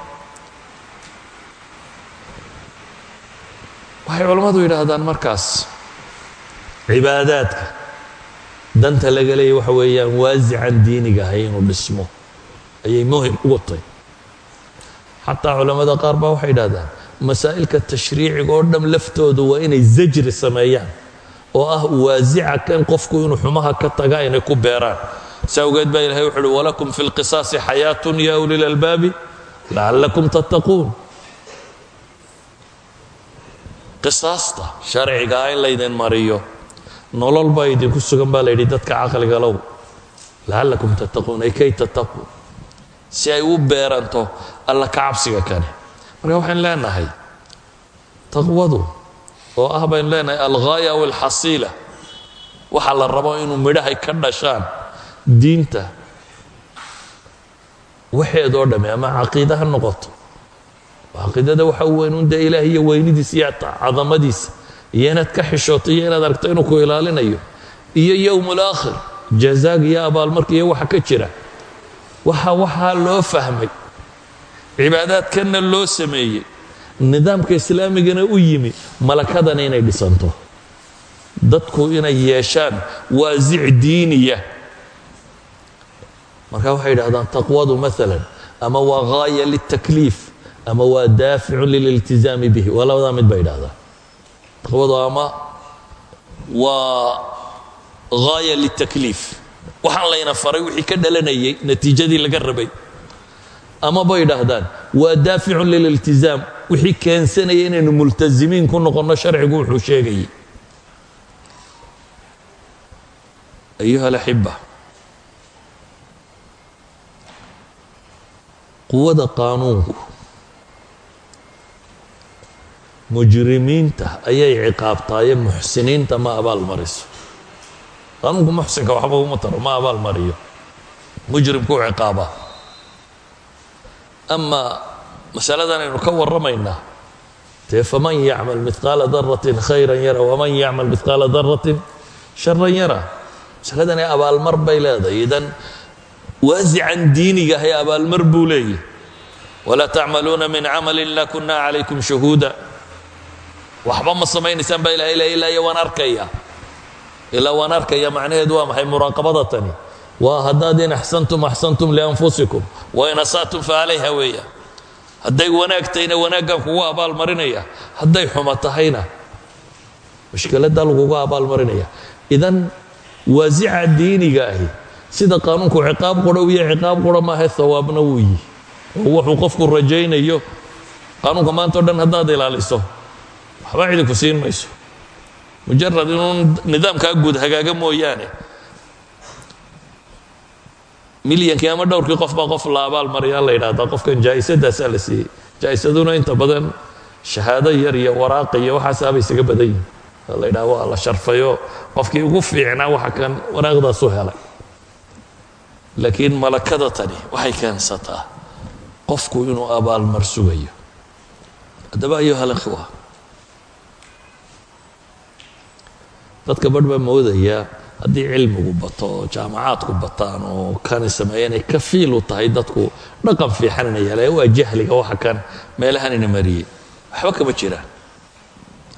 waxay culammadu yidhaahdaan markaas. Cibaadaadka. Danta laga leeyay waxa weeyaan waasican diiniga ahay inuu dhismo. Ayay muhiim ugu tahy xataa culammada qaar baa waxay yidhahdaan masaa'ilka tashriiciga oo dham laftoodu waa inay zajri sameeyaan oo ah waasica kan qofku inuu xumaha ka taga inay ku beeraan awgeed baa ilahay wuxu walakum fi lqisaasi xayaatun ya uli lalbaabi lacallakum tattaquun. Qisaasta sharciga ah in laydin mariyo nolol baa idinku sugan baa la dadka caqliga low lacallakum tattaquun ay kay tattaquu si ay u beeranto alla ka cabsiga kane marka waxaynu leenahay taqwadu oo ah baynu leenahay alghaaya aw alxasiila waxa la rabo inuu midhahay ka dhashaan diinta. Waxeedoo dhamme ama caqiida ha noqoto. Caqiidada waxa weyn un dee ilaah iyo weynidiisa iyo cadamadiisa iyo inaad ka xishooto iyo inaad aragto inuu ku ilaalinayo. Iyo yowm alaakhir jazaaga iyo abaalmarka iyo waxa ka jira. Waxa waxaa loo fahmay. Cibaadaadkanna loo sameeyey. Nidaamka islaamigana u yimi malakadana inay dhisanto. Dadku inay yeeshaan waasic diiniya marka waxay yidhahdaan taqwadu maalan ama waa ghaaya litakliif ama waa daaficu lililtizaami bihi waa labadaa mid bay yidhahdaan taqwadu ama waa ghaaya litakliif waxaan layna faray wixii ka dhalanayay natiijadii laga rabay. Ama bay idhaahdaan waa daaficun lililtizaam wixii keensanaya inaynu multazimiin ku noqonno sharcigu wuxuu sheegayay. Ayuha alaxiba quwada qaanuunku mujrimiinta ayay ciqaabtaaye muxsiniinta ma abaal mariso qaanuunku muxsinka waxba uma taro ma abaal mariyo mujrimkuu ciqaabaa masaladan aynu ka warramaynaa dee faman yacmal midqaala daratin khayran yara waman yacmal midqaala daratin sharan yara. Masaladani abaalmar bay leedahay idan waasican diiniga ahay abaalmar buu leeyahy. Walaa tacmaluuna min camali ila kuna calaykum shahuuda waxba ma samaynaysaan baa ilahay leeya ilaa iyo waan arkaya. Ilaa waan arkaya macnaheedu waa maxay muraaqabada tani? Waa haddaad in axsantum axsantum lianfusikum wain asa'tum fa calayha weeya. Hadday wanaag tahayna wanaaggan kugu abaalmarinaya. Hadday xumo tahayna mushkiladda laguga abaalmarinaya. Idan waasica diiniga ahi sida qaanuunku ciqaab qura yahay ciqaab qura maaha hawaabna wuu yihi wuxuu qofku rajaynayo qaanuunka maanta dhan haddaad ilaaliso waxba cidinku siin mayso. Mujarad inuu nidaamkaa guud hagaaga mooyaane. Milyankii ama dhowrkii qof qof la abaal la yidhahdaa qofkan jaa'isadaasaa la siiyey. Jaa'isaduna inta badan shahaado yar iyo waraaqa iyo waxaasaabay isaga badan yihiin la yidhaha waa la sharfayo. Qofkii ugu fiicnaa waxa kan waraaqdaasu helay laakiin malakada tani waxay keensataa qofku inuu abaalmar sugayo haddaba ayuha alikhwa dadka barh baa moodayaa haddii cilmigu bato oo jaamacaadku bataan oo kani sameeya inay ka fiilu tahay dadku dhaqan fiixan ina yeelaya waa jahliga waxa kan meelahan ina mariyey. Waxba kama jiraan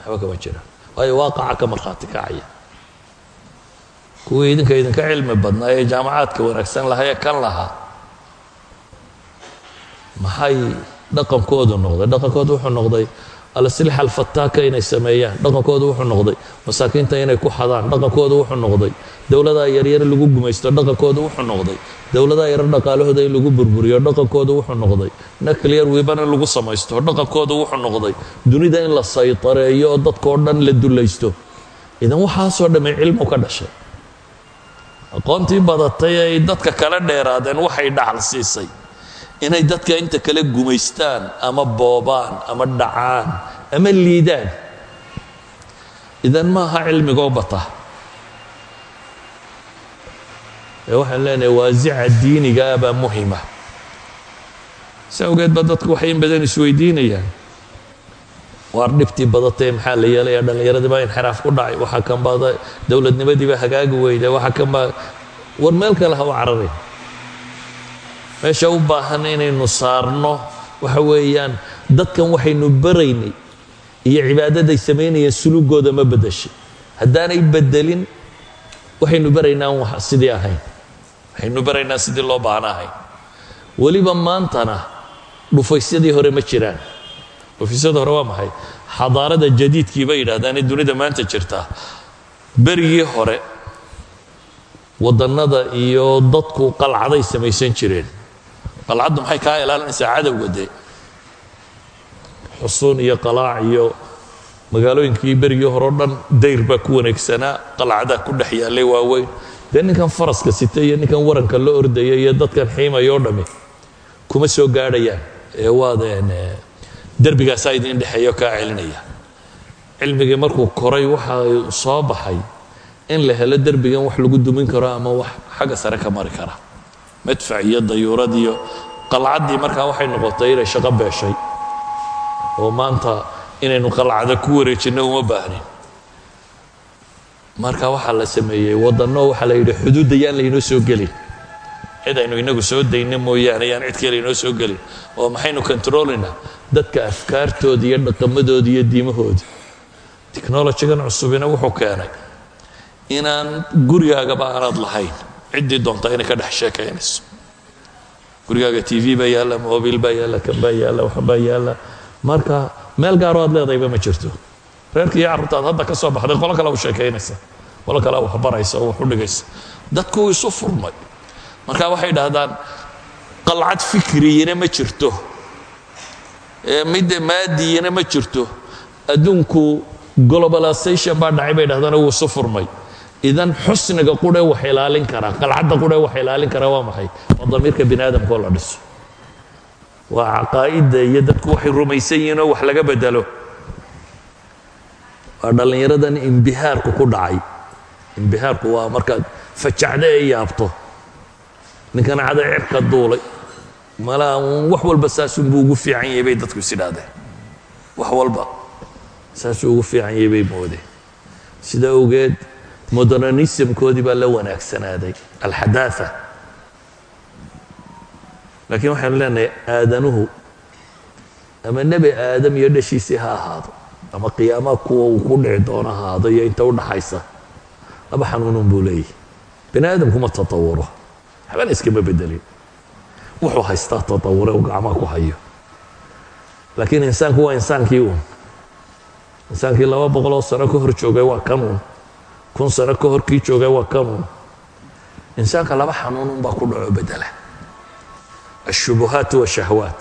waxba kama jiraan waayo waaqaca ka markhaati kacaya kuwii idinka idinka cilmi badnaa ee jaamacaadka wanaagsan lahaa ee kan lahaa. Maxay dhaqankoodu noqday? Dhaqankoodu wuxuu noqday alsilix alfataaka inay sameeyaan. Dhaqankoodu wuxuu noqday masaakiinta inay ku xadaan. Dhaqankoodu wuxuu noqday dowladaha yaryar lagu gumaysto. Dhaqankoodu wuxuu noqday dowladaha yaryar dhaqaalahooda in lagu burburiyo. Dhaqankoodu wuxuu noqday nuclear weban in lagu samaysto. Dhaqankoodu wuxuu noqday dunida in la saytareeyo oo dadkao dhan la dulaysto. Idan waxaasoo dhammay cilmu ka dhashay aqoontii badatay ay dadka kala dheeraadeen waxay dhaxal siisay. Inay dadka inta kale gumaystaan ama boobaan ama dhacaan ama liidaan. Idan ma aha cilmigoo bata. Ee waxaan leenahay waasica diiniga ah baa muhima si awgeed ba dadku waxay in badan isweydiinayaan waar dhibtii badatee maxaa la yeelaya dhallinyaradii baa inxiraaf ku dhacay. Waxaa kan baa dowladnimadii baa hagaagi weyda waxaa kan baa war meel kale ha u cararin. Meesha u baahan inaynu saarno waxa weeyaan dadkan waxaynu baraynay iyo cibaadaday samaynayeen sulugooda ma bedeshay haddaanay bedelin waxaynu baraynaa wax sidii ahayn. Waxaynu baraynaa sidii loo baahna weliba maantana dhufaysyadii hore ma jiraan dhufaysyada hore waa maxay? Xadaarada jadiidkii bay yidhahdaanee dunida maanta jirtaa berigii hore wadannada iyo dadku qalcaday samaysan jireen. Qalcaddu maxay kaa ilaalinaysaa cadowga dee xusuun iyo qalaac iyo magaalooyinkii berigii hore o dhan dayr baa ku wareegsanaa qalcadaa ku dhex yaallay waaweyn. Dee ninkan faraska sita iyo ninkan waranka la ordaya iyo dadkan xiimaya oo dhami kuma soo gaadhayaan. Ee waadeen derbigaasaa idin dhexeeyo kaa celinaya. Cilmigii markuu koray waxa soo baxay in la helo derbigan wax lagu dumin karo ama wax xagga sare ka mari kara. Madfac iyo dayuurad iyo qalcaddii markaa waxay noqotay inay shaqo beeshay. Oo maanta inaynu qalcada ku wareejinno uma baahnin. Marka waxaa la sameeyey wadanno waxaa la yidhi xuduudda yaan laynoo soo gelin cid aynu inagu soo dayna mooyaane yaan cid kale inoo soo gelin. Oo maxaynu controlaynaa dadka afkaartooda iyo dhaqamadooda iyo diimahooda technolojigan cusubina wuxuu keenay inaan gurigaagaba aanaad lahayn. Ciddii doonta inay ka dhex sheekaynayso gurigaaga t v baa yaalla mobil baa yaalla kan baa yaalla wax baa yaalla. Marka meel gaaroo aad leedahayba ma jirto. Reerka iyo carruurtaad hadda ka soo baxday qolo kale u sheekaynaysa. Qolo kale wax baraysa oo wax u dhigaysa. Dadku isu furmay marka waxay dhahdaan qalcad fikriyina ma jirto. Midda maadiyina ma jirto. Adduunku globalization baa dhacay bay dhahdaan wuu isu furmay. Idan xusniga qudhe wax ilaalin karaa qalcadda qudhe wax ilaalin karaa waa maxay? Waa damiirka bini aadamka oo la dhiso. Waa caqaa'idda iyo dadku waxay rumaysan yihiin oo wax laga bedelo. Waa dhallinyaradan imbihaarku ku dhacay. Imbihaarku waa markaad fajacda ee yaabto ninkan cada cirka duulay. Malaa wax walba saasunbuu ugu fiican yahay bay dadku is wax walba saasuu ugu fiican yahay bay moodeen sida awgeed modernismkoodii baa la wanaagsanaaday alxadaaa laakiin waxaynu leenahay aadanuhu ama nebi aadam iyo dhashiisii ha ahaado ama qiyaamaha kuwa uu ku dhici doono ahaado iyo inta u dhaxaysa laba xanuunun buu leeyahy bini aadamkuma tatawuro waxbana iskama bedelin wuxuu haystaa tatawure uu gacmaha ku hayo. Laakiin insaanku waa insaankii uun. Insaankii laba boqoloo sano ka hor joogay waa kanuun kun sano ka hor kii joogay waa kanuun insaanka laba xanuunun baa ku dhaco bedela. Ashubuhaat washahwaat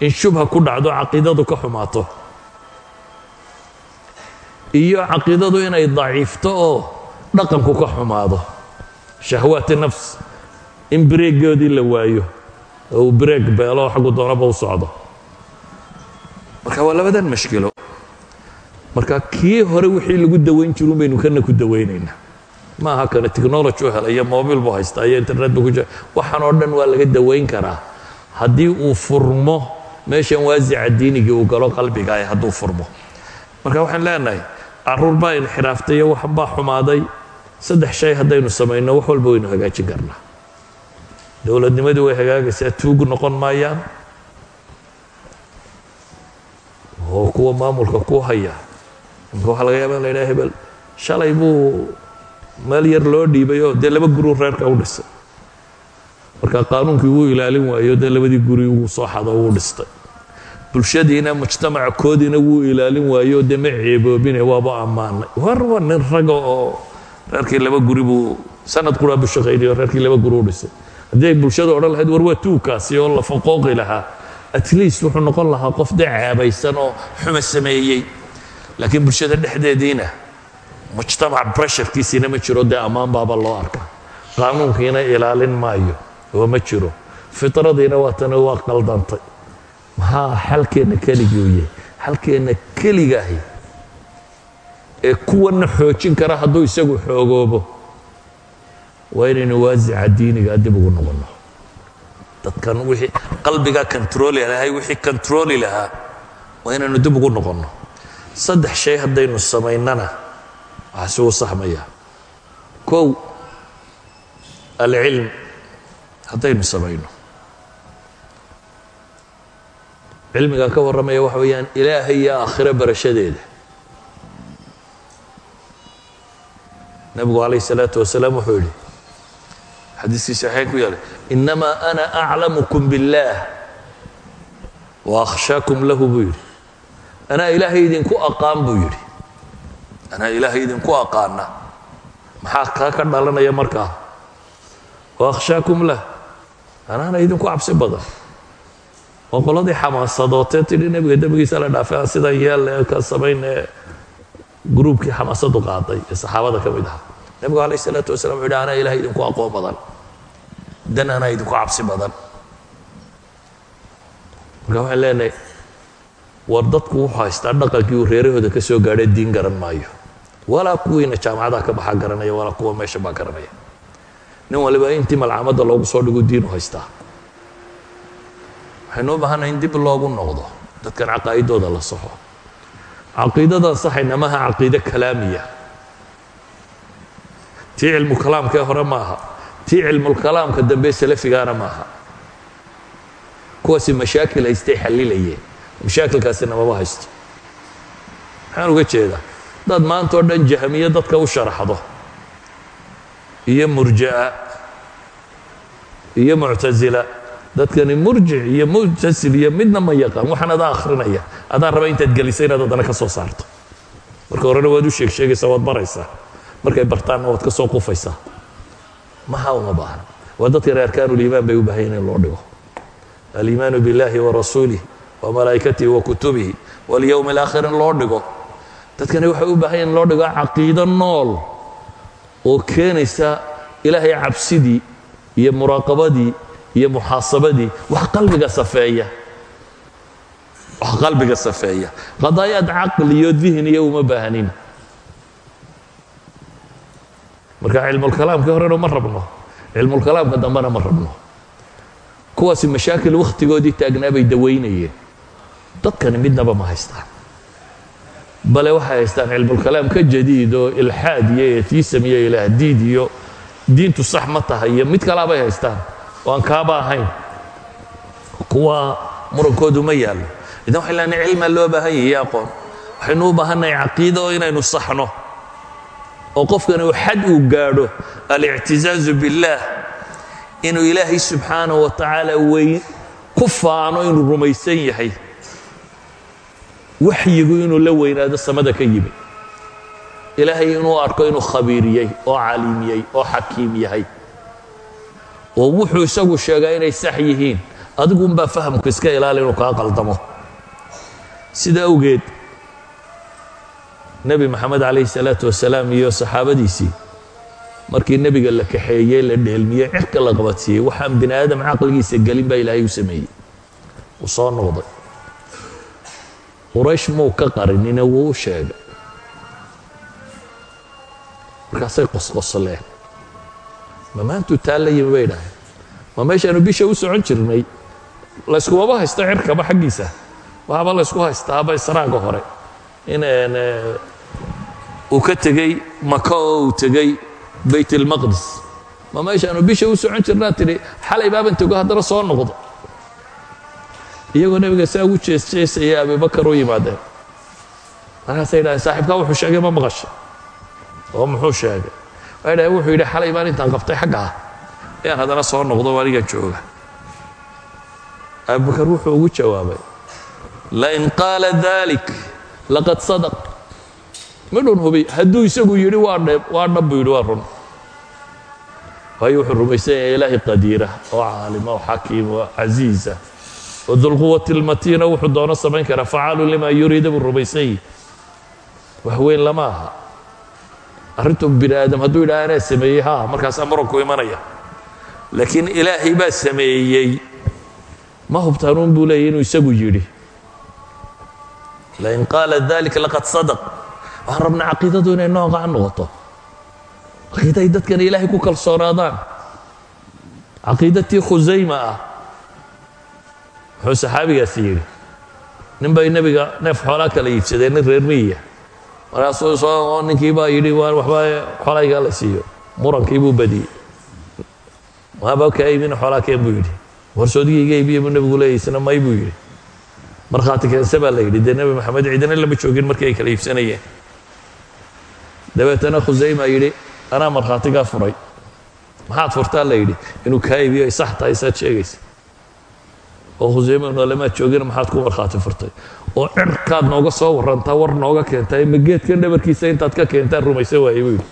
in shubha ku dhacdo caqiidadu ka xumaato. Iyo caqiidadu inay daciifto oo dhaqanku ka xumaado shahwaati nafs. In breegoodii la waayo oo uu breeg beelo xaggu doonaba u socdo. Marka waa labadan mashkilo. Marka kii hore wixii lagu dawayn jirun baynu kana ku dawaynaynaa ma aha technology u helay iyo mobil buu haystaa iyo internet buu ku jira. Waxaan oo dhan waa laga dawayn karaa. Haddii uu furmo meeshan waasica diinigii uu galo qalbigaah hadduu furmo. Marka waxaan leenahay carruur baa inxiraaftay iyo wax baa xumaaday saddex shay haddaynu samayno wax walba waynu hagaajin karnaa. Dowladnimadii way hagaagaysaa tuugu noqon maayaan. Oo kuwa maamulka ku haya. Imka waxaa laga yaaba in la hebel shalay buu meel yar loo dhiibay dee laba guruu reerka u dhisay marka qaanuunkii wuu ilaalin waayo dee labadii guri wuu soo xado wuu dhistay. Bulshadiina mujtamaca koodiina wuu ilaalin waayo dee ma ceeboobine waaba ammaanay. War waa nin raga oo reerkii laba guri buu sanad quraa buu shaqaynay oo reerkii laba guri u dhisay. Haddii ay bulshada odhan lahayd war waa tuugkaasi oo la faqooqi lahaa. At least wuxuu noqon lahaa qof dee ceebaysan oo xuma sameeyey. Laakiin bulshada dhexdeediina mujtamac pressurekiisiina ma jiro dee ammaan loo arka qaanuunkiina ilaalin maayo oo ma jiro. Fitradiina waatana waa qaldantay. Maxaa xalkeenna keligii u yahay xalkeenna keligaahi ee kuwanna xoojin kara hadduu isagu xoogoobo. Waa inaynu waasica diinigaa dib ugu noqonno. Dadkan wixii qalbigaa controli lahay wixii controli lahaa waa inaynu dib ugu noqonno. Saddex shay haddaynu samaynana waxaa si u saxmaya. Kow alcilm haddaynu samayno. Cilmigan ka warramaya waxa weeyaan ilaahay iyo aakhiro barashadeeda nebigu calayh الsalaatu wasalaam wuxuu yidhi xadiiskii saxiix ku yaalay inamaa ana aclamukum biاllaah wa akhshaakum lahu buu yidhi anaa ilaahay idinku aqaan buu yidhi anaa ilaahay idinku aqaana maxaa kaa ka dhalanaya markaa wa akhshaakum lah anaana idinku cabsi badan waa qoladii xamaasadootee tidhi nebiga dembigiisa la dhaafay aan sidan yeelle ka samayn ee gruubkii xamaasadu qaaday ee saxaabada ka mid ahaa. Nebigu calayh isalaatu wasalam wuxu yidhi anaa ilahay idinku aqoon badan. Dan anaa idinku cabsi badan. Marka waxaan leenahay war dadku wuxuu haystaa dhaqankii uu reerahooda ka soo gaadhay diin garan maayo. Walaa kuwiina jaamacadaha ka baxaa garanaya walaa kuwa meesha baa garanaya. Nin waliba intii malcamadda loogu soo dhigu diinu haystaa. Waxaynu u baahannahay in dib loogu noqdo. Dadkan caqaa'idooda la saxo caqiidadan saxayna maaha caqiide kalaamiya. Tii cilmu kalaamkee hore maaha tii cilmulkalaamka dambe salafigaana maaha. Kuwaasi mashaakil haystay xallilayeen mashaakilkaasina maba haysto. Maxaan uga jeedaa dad maanta oo dhan jahmiye dadka u sharaxdo. Iyo murja'a iyo muctasila dadkani murjic iyo muctasil iyo midna ma yaqaan waxaan adaa akhrinaya. Adaan raba intaad gelisay inaad haddana ka soo saarto. Marka horena waad u sheeg sheegaysaa waad baraysaa. Markay bartaanna waad ka soo qufaysaa maha uma baahna waa dadkan arkaanuliimaan bay u baahan in loo dhigo. Aliimaanu biاllahi warasuulih wamalaa'ikatihi wakutubihi walyowmi alaakhir in loo dhigo. Dadkani waxay u baahan in loo dhigo caqiido nool oo keenaysa ilaahay cabsidii iyo muraaqabadii iyo muxaasabadii wax qalbiga safeeya. Wax qalbiga safeeya. Qadaayaad caqliyo dihniya uma baahnin marka cilmulkalaamkii horena ma rabno. Cilmulkalaamka dambena ma rabno. Kuwaasi mashaakil wakhtigoodii taagnaa bay dawaynayeen dadkani midnaba ma haystaan. Bale waxay haystaan cilmulkalaam ka jadiid oo ilxaad iyo etiisam iyo ilaahdiid iyo diintu sax ma tahay iyo mid kalaa bay haystaan oo aan kaaba ahayn kuwa murankoodu ma yaallo. Idan waxay lenahay cilmaa loo baahan yahiy aqoon waxaynu u baahannahay caqiida oo inaynu saxno. Oo qofkani uu xad uu gaadho alictisaazu biاllaah inuu ilaahay subxaanaه wa tacaala weyn ku faano inuu rumaysan yahay. Waxyigu inuu la weynaado samada ka yimi ilaahay inuu arko inuu khabiiriyey oo caliimiyey oo xakiim yahay oo wuxuu isagu sheegaa inay sax yihiin. Adigunbaa fahamku iska ilaali inuu kaa qaldamo. Sida awgeed nebi moxamed calayhi salaatu wasalaam iyo saxaabadiisii markii nebiga la kaxeeyey la dheelmiyey cirka la qabadsiiyey waxaan bini aadam caqligiisa gelin baa ilaahay u sameeyey. Uu soo noqday. Quraysh muu ka qarinine wuu u sheegay. Markaasay qosqosleen ma maantuu taalla yimi bay dhahay ma meeshaanu bisha u socon jirnay? Layskumaba haysto cirkaba xaggiisa. Waxaaba laysku haystaaba israaga hore. In uu ka tegey maka oo uu tegey bayt اlmaqdis ma meeshaanu bisha u socon jirnaa tidhi xalay baaban tego haddana soo noqdo. Iyagoo nebiga saa ugu jeesjeesaya abibakar u yimaadeen. Markaasay dhahdeen saaxiibkaa wuxuu sheegay ma maqashay oo muxuu sheegay wuxuu yidhi xalay baan intaan qabtay xagga ah. Ayaan haddana soo noqdo anigan jooga. Abubakar wuxuu ugu jawaabay lain qaala dalik laqad sadaq. Midhun hubi hadduu isagu yidhi waa dhab buu yidhi waa run. Waayo wuxuu rumaysan yahay ilaahay qadiira oo caalima oo xakiima oo casiisa oo dulquwati lmatiina wuxuu doono samayn karaa facaalu limaa yuriida buu rumaysan yahi wax weyn lama aha arrintu bini aadam hadduu yidhaha anaa sameeyey ha markaasaa muranku imanaya. Laakiin ilaahay baa sameeyey. Ma hubtaanuun buu leeyay inuu isagu yidhi. Lain qaala dalika laqad sadaq. Waxaan rabnaa caqiidadu inay nooca noqoto. Caqiida ay dadkan ilaahay ku kalsoonaadaan. Caqiidatii khusayma ah. Muxuu saxaabigaasi yidhi nin bay nebiga neef xoolaa kala iibsadeen nin reer miyiya markaasuu soo ninkii baa yidhi waan waxba xoolahaygaa la siiyo murankii buu badiyey maaba kaa iibina xoolaa keen buu yidhi warsoodgii iga iibiye buu nebigu leeyay isna may buu yidhi markhaati keense baa la yidhi dee nebi maxamed ciidana lama joogin markii ay kala iibsanayeen dabeetana khusayma yidhi anaa markhaatigaa furay maxaad furtaa la yidhi inuu kaa iibiyo ay sax tahay saad sheegaysa oo khusayma noolamaad joogina maxaad ku markhaati furtay oo cirkaad nooga soo warantaa war nooga keentay ma geedkan dhabarkiisa intaad ka keentaan rumaysa waaye buu yidhi.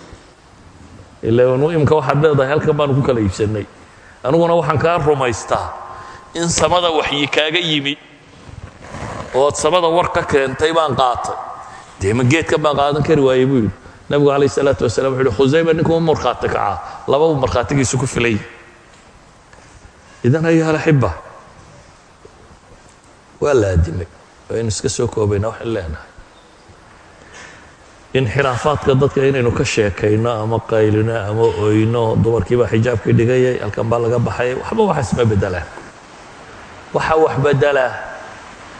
Ila imka waxaad leedahay halkan baanu ku kala iibsannay. Aniguna waxaan kaa rumaystaa in samada waxyi kaaga yimi ood samada war ka keentay baan qaatay. Dee ma geedkan baan qaadan kari waaye buu yidhi. Nabigu calayh salaatu wasalam wuxu uhi khusayma ninkuu u markhaati kacaa. Lababuu markhaatigiisu ku filay. Idan ayuha alaxiba waa la adimay waynu iska soo koobayna waxaan leenahay. Inxiraafaadka dadka inaynu ka sheekayno ama qaylino ama oyno dumarkiibaa xijaabkii dhigayay halkan baa laga baxay waxba waxaas ma bedelaan waxa wax bedelaa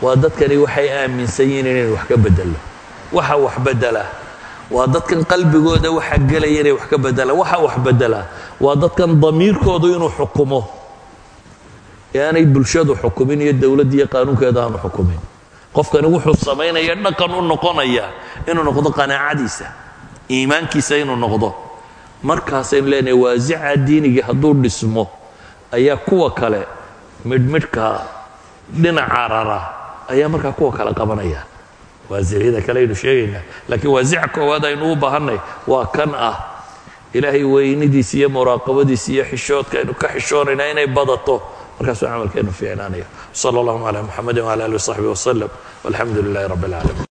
waa dadkani waxay aaminsan yihiin inaynu wax ka bedelno waxa wax bedelaa waa dadkan qalbigooda waxa gelaya inay wax ka bedelaan waxa wax bedelaa waa dadkan damiirkoodu inuu xukumo ee aanay bulshadu xukumin iyo dowladda iyo qaanuunkeeda aanu xukumin. Qofkani wuxuu samaynaya dhaqan u noqonaya inuu noqdo qanaacadiisa iimaankiisa inuu noqdo. Markaasaynu leenahay waasica diinigii hadduu dhismo ayaa kuwa kale midhmidhka dhinaca rara ayaa markaa kuwa kale qabanaya. Waasiciyada kale aynu sheegaynaa. Laakiin waasica koowaad aynu u baahannay waa kan ah. Ilaahay weynidiisa iyo muraaqabadiisa iyo xishoodka aynu ka xishoonaynaa inay badato markaasuu camalkeenu fiicnaanaya sala allahuma cala muxamedi wcala ali wsaxbi waslem walxamdu lilahi rabb اlcaalamiin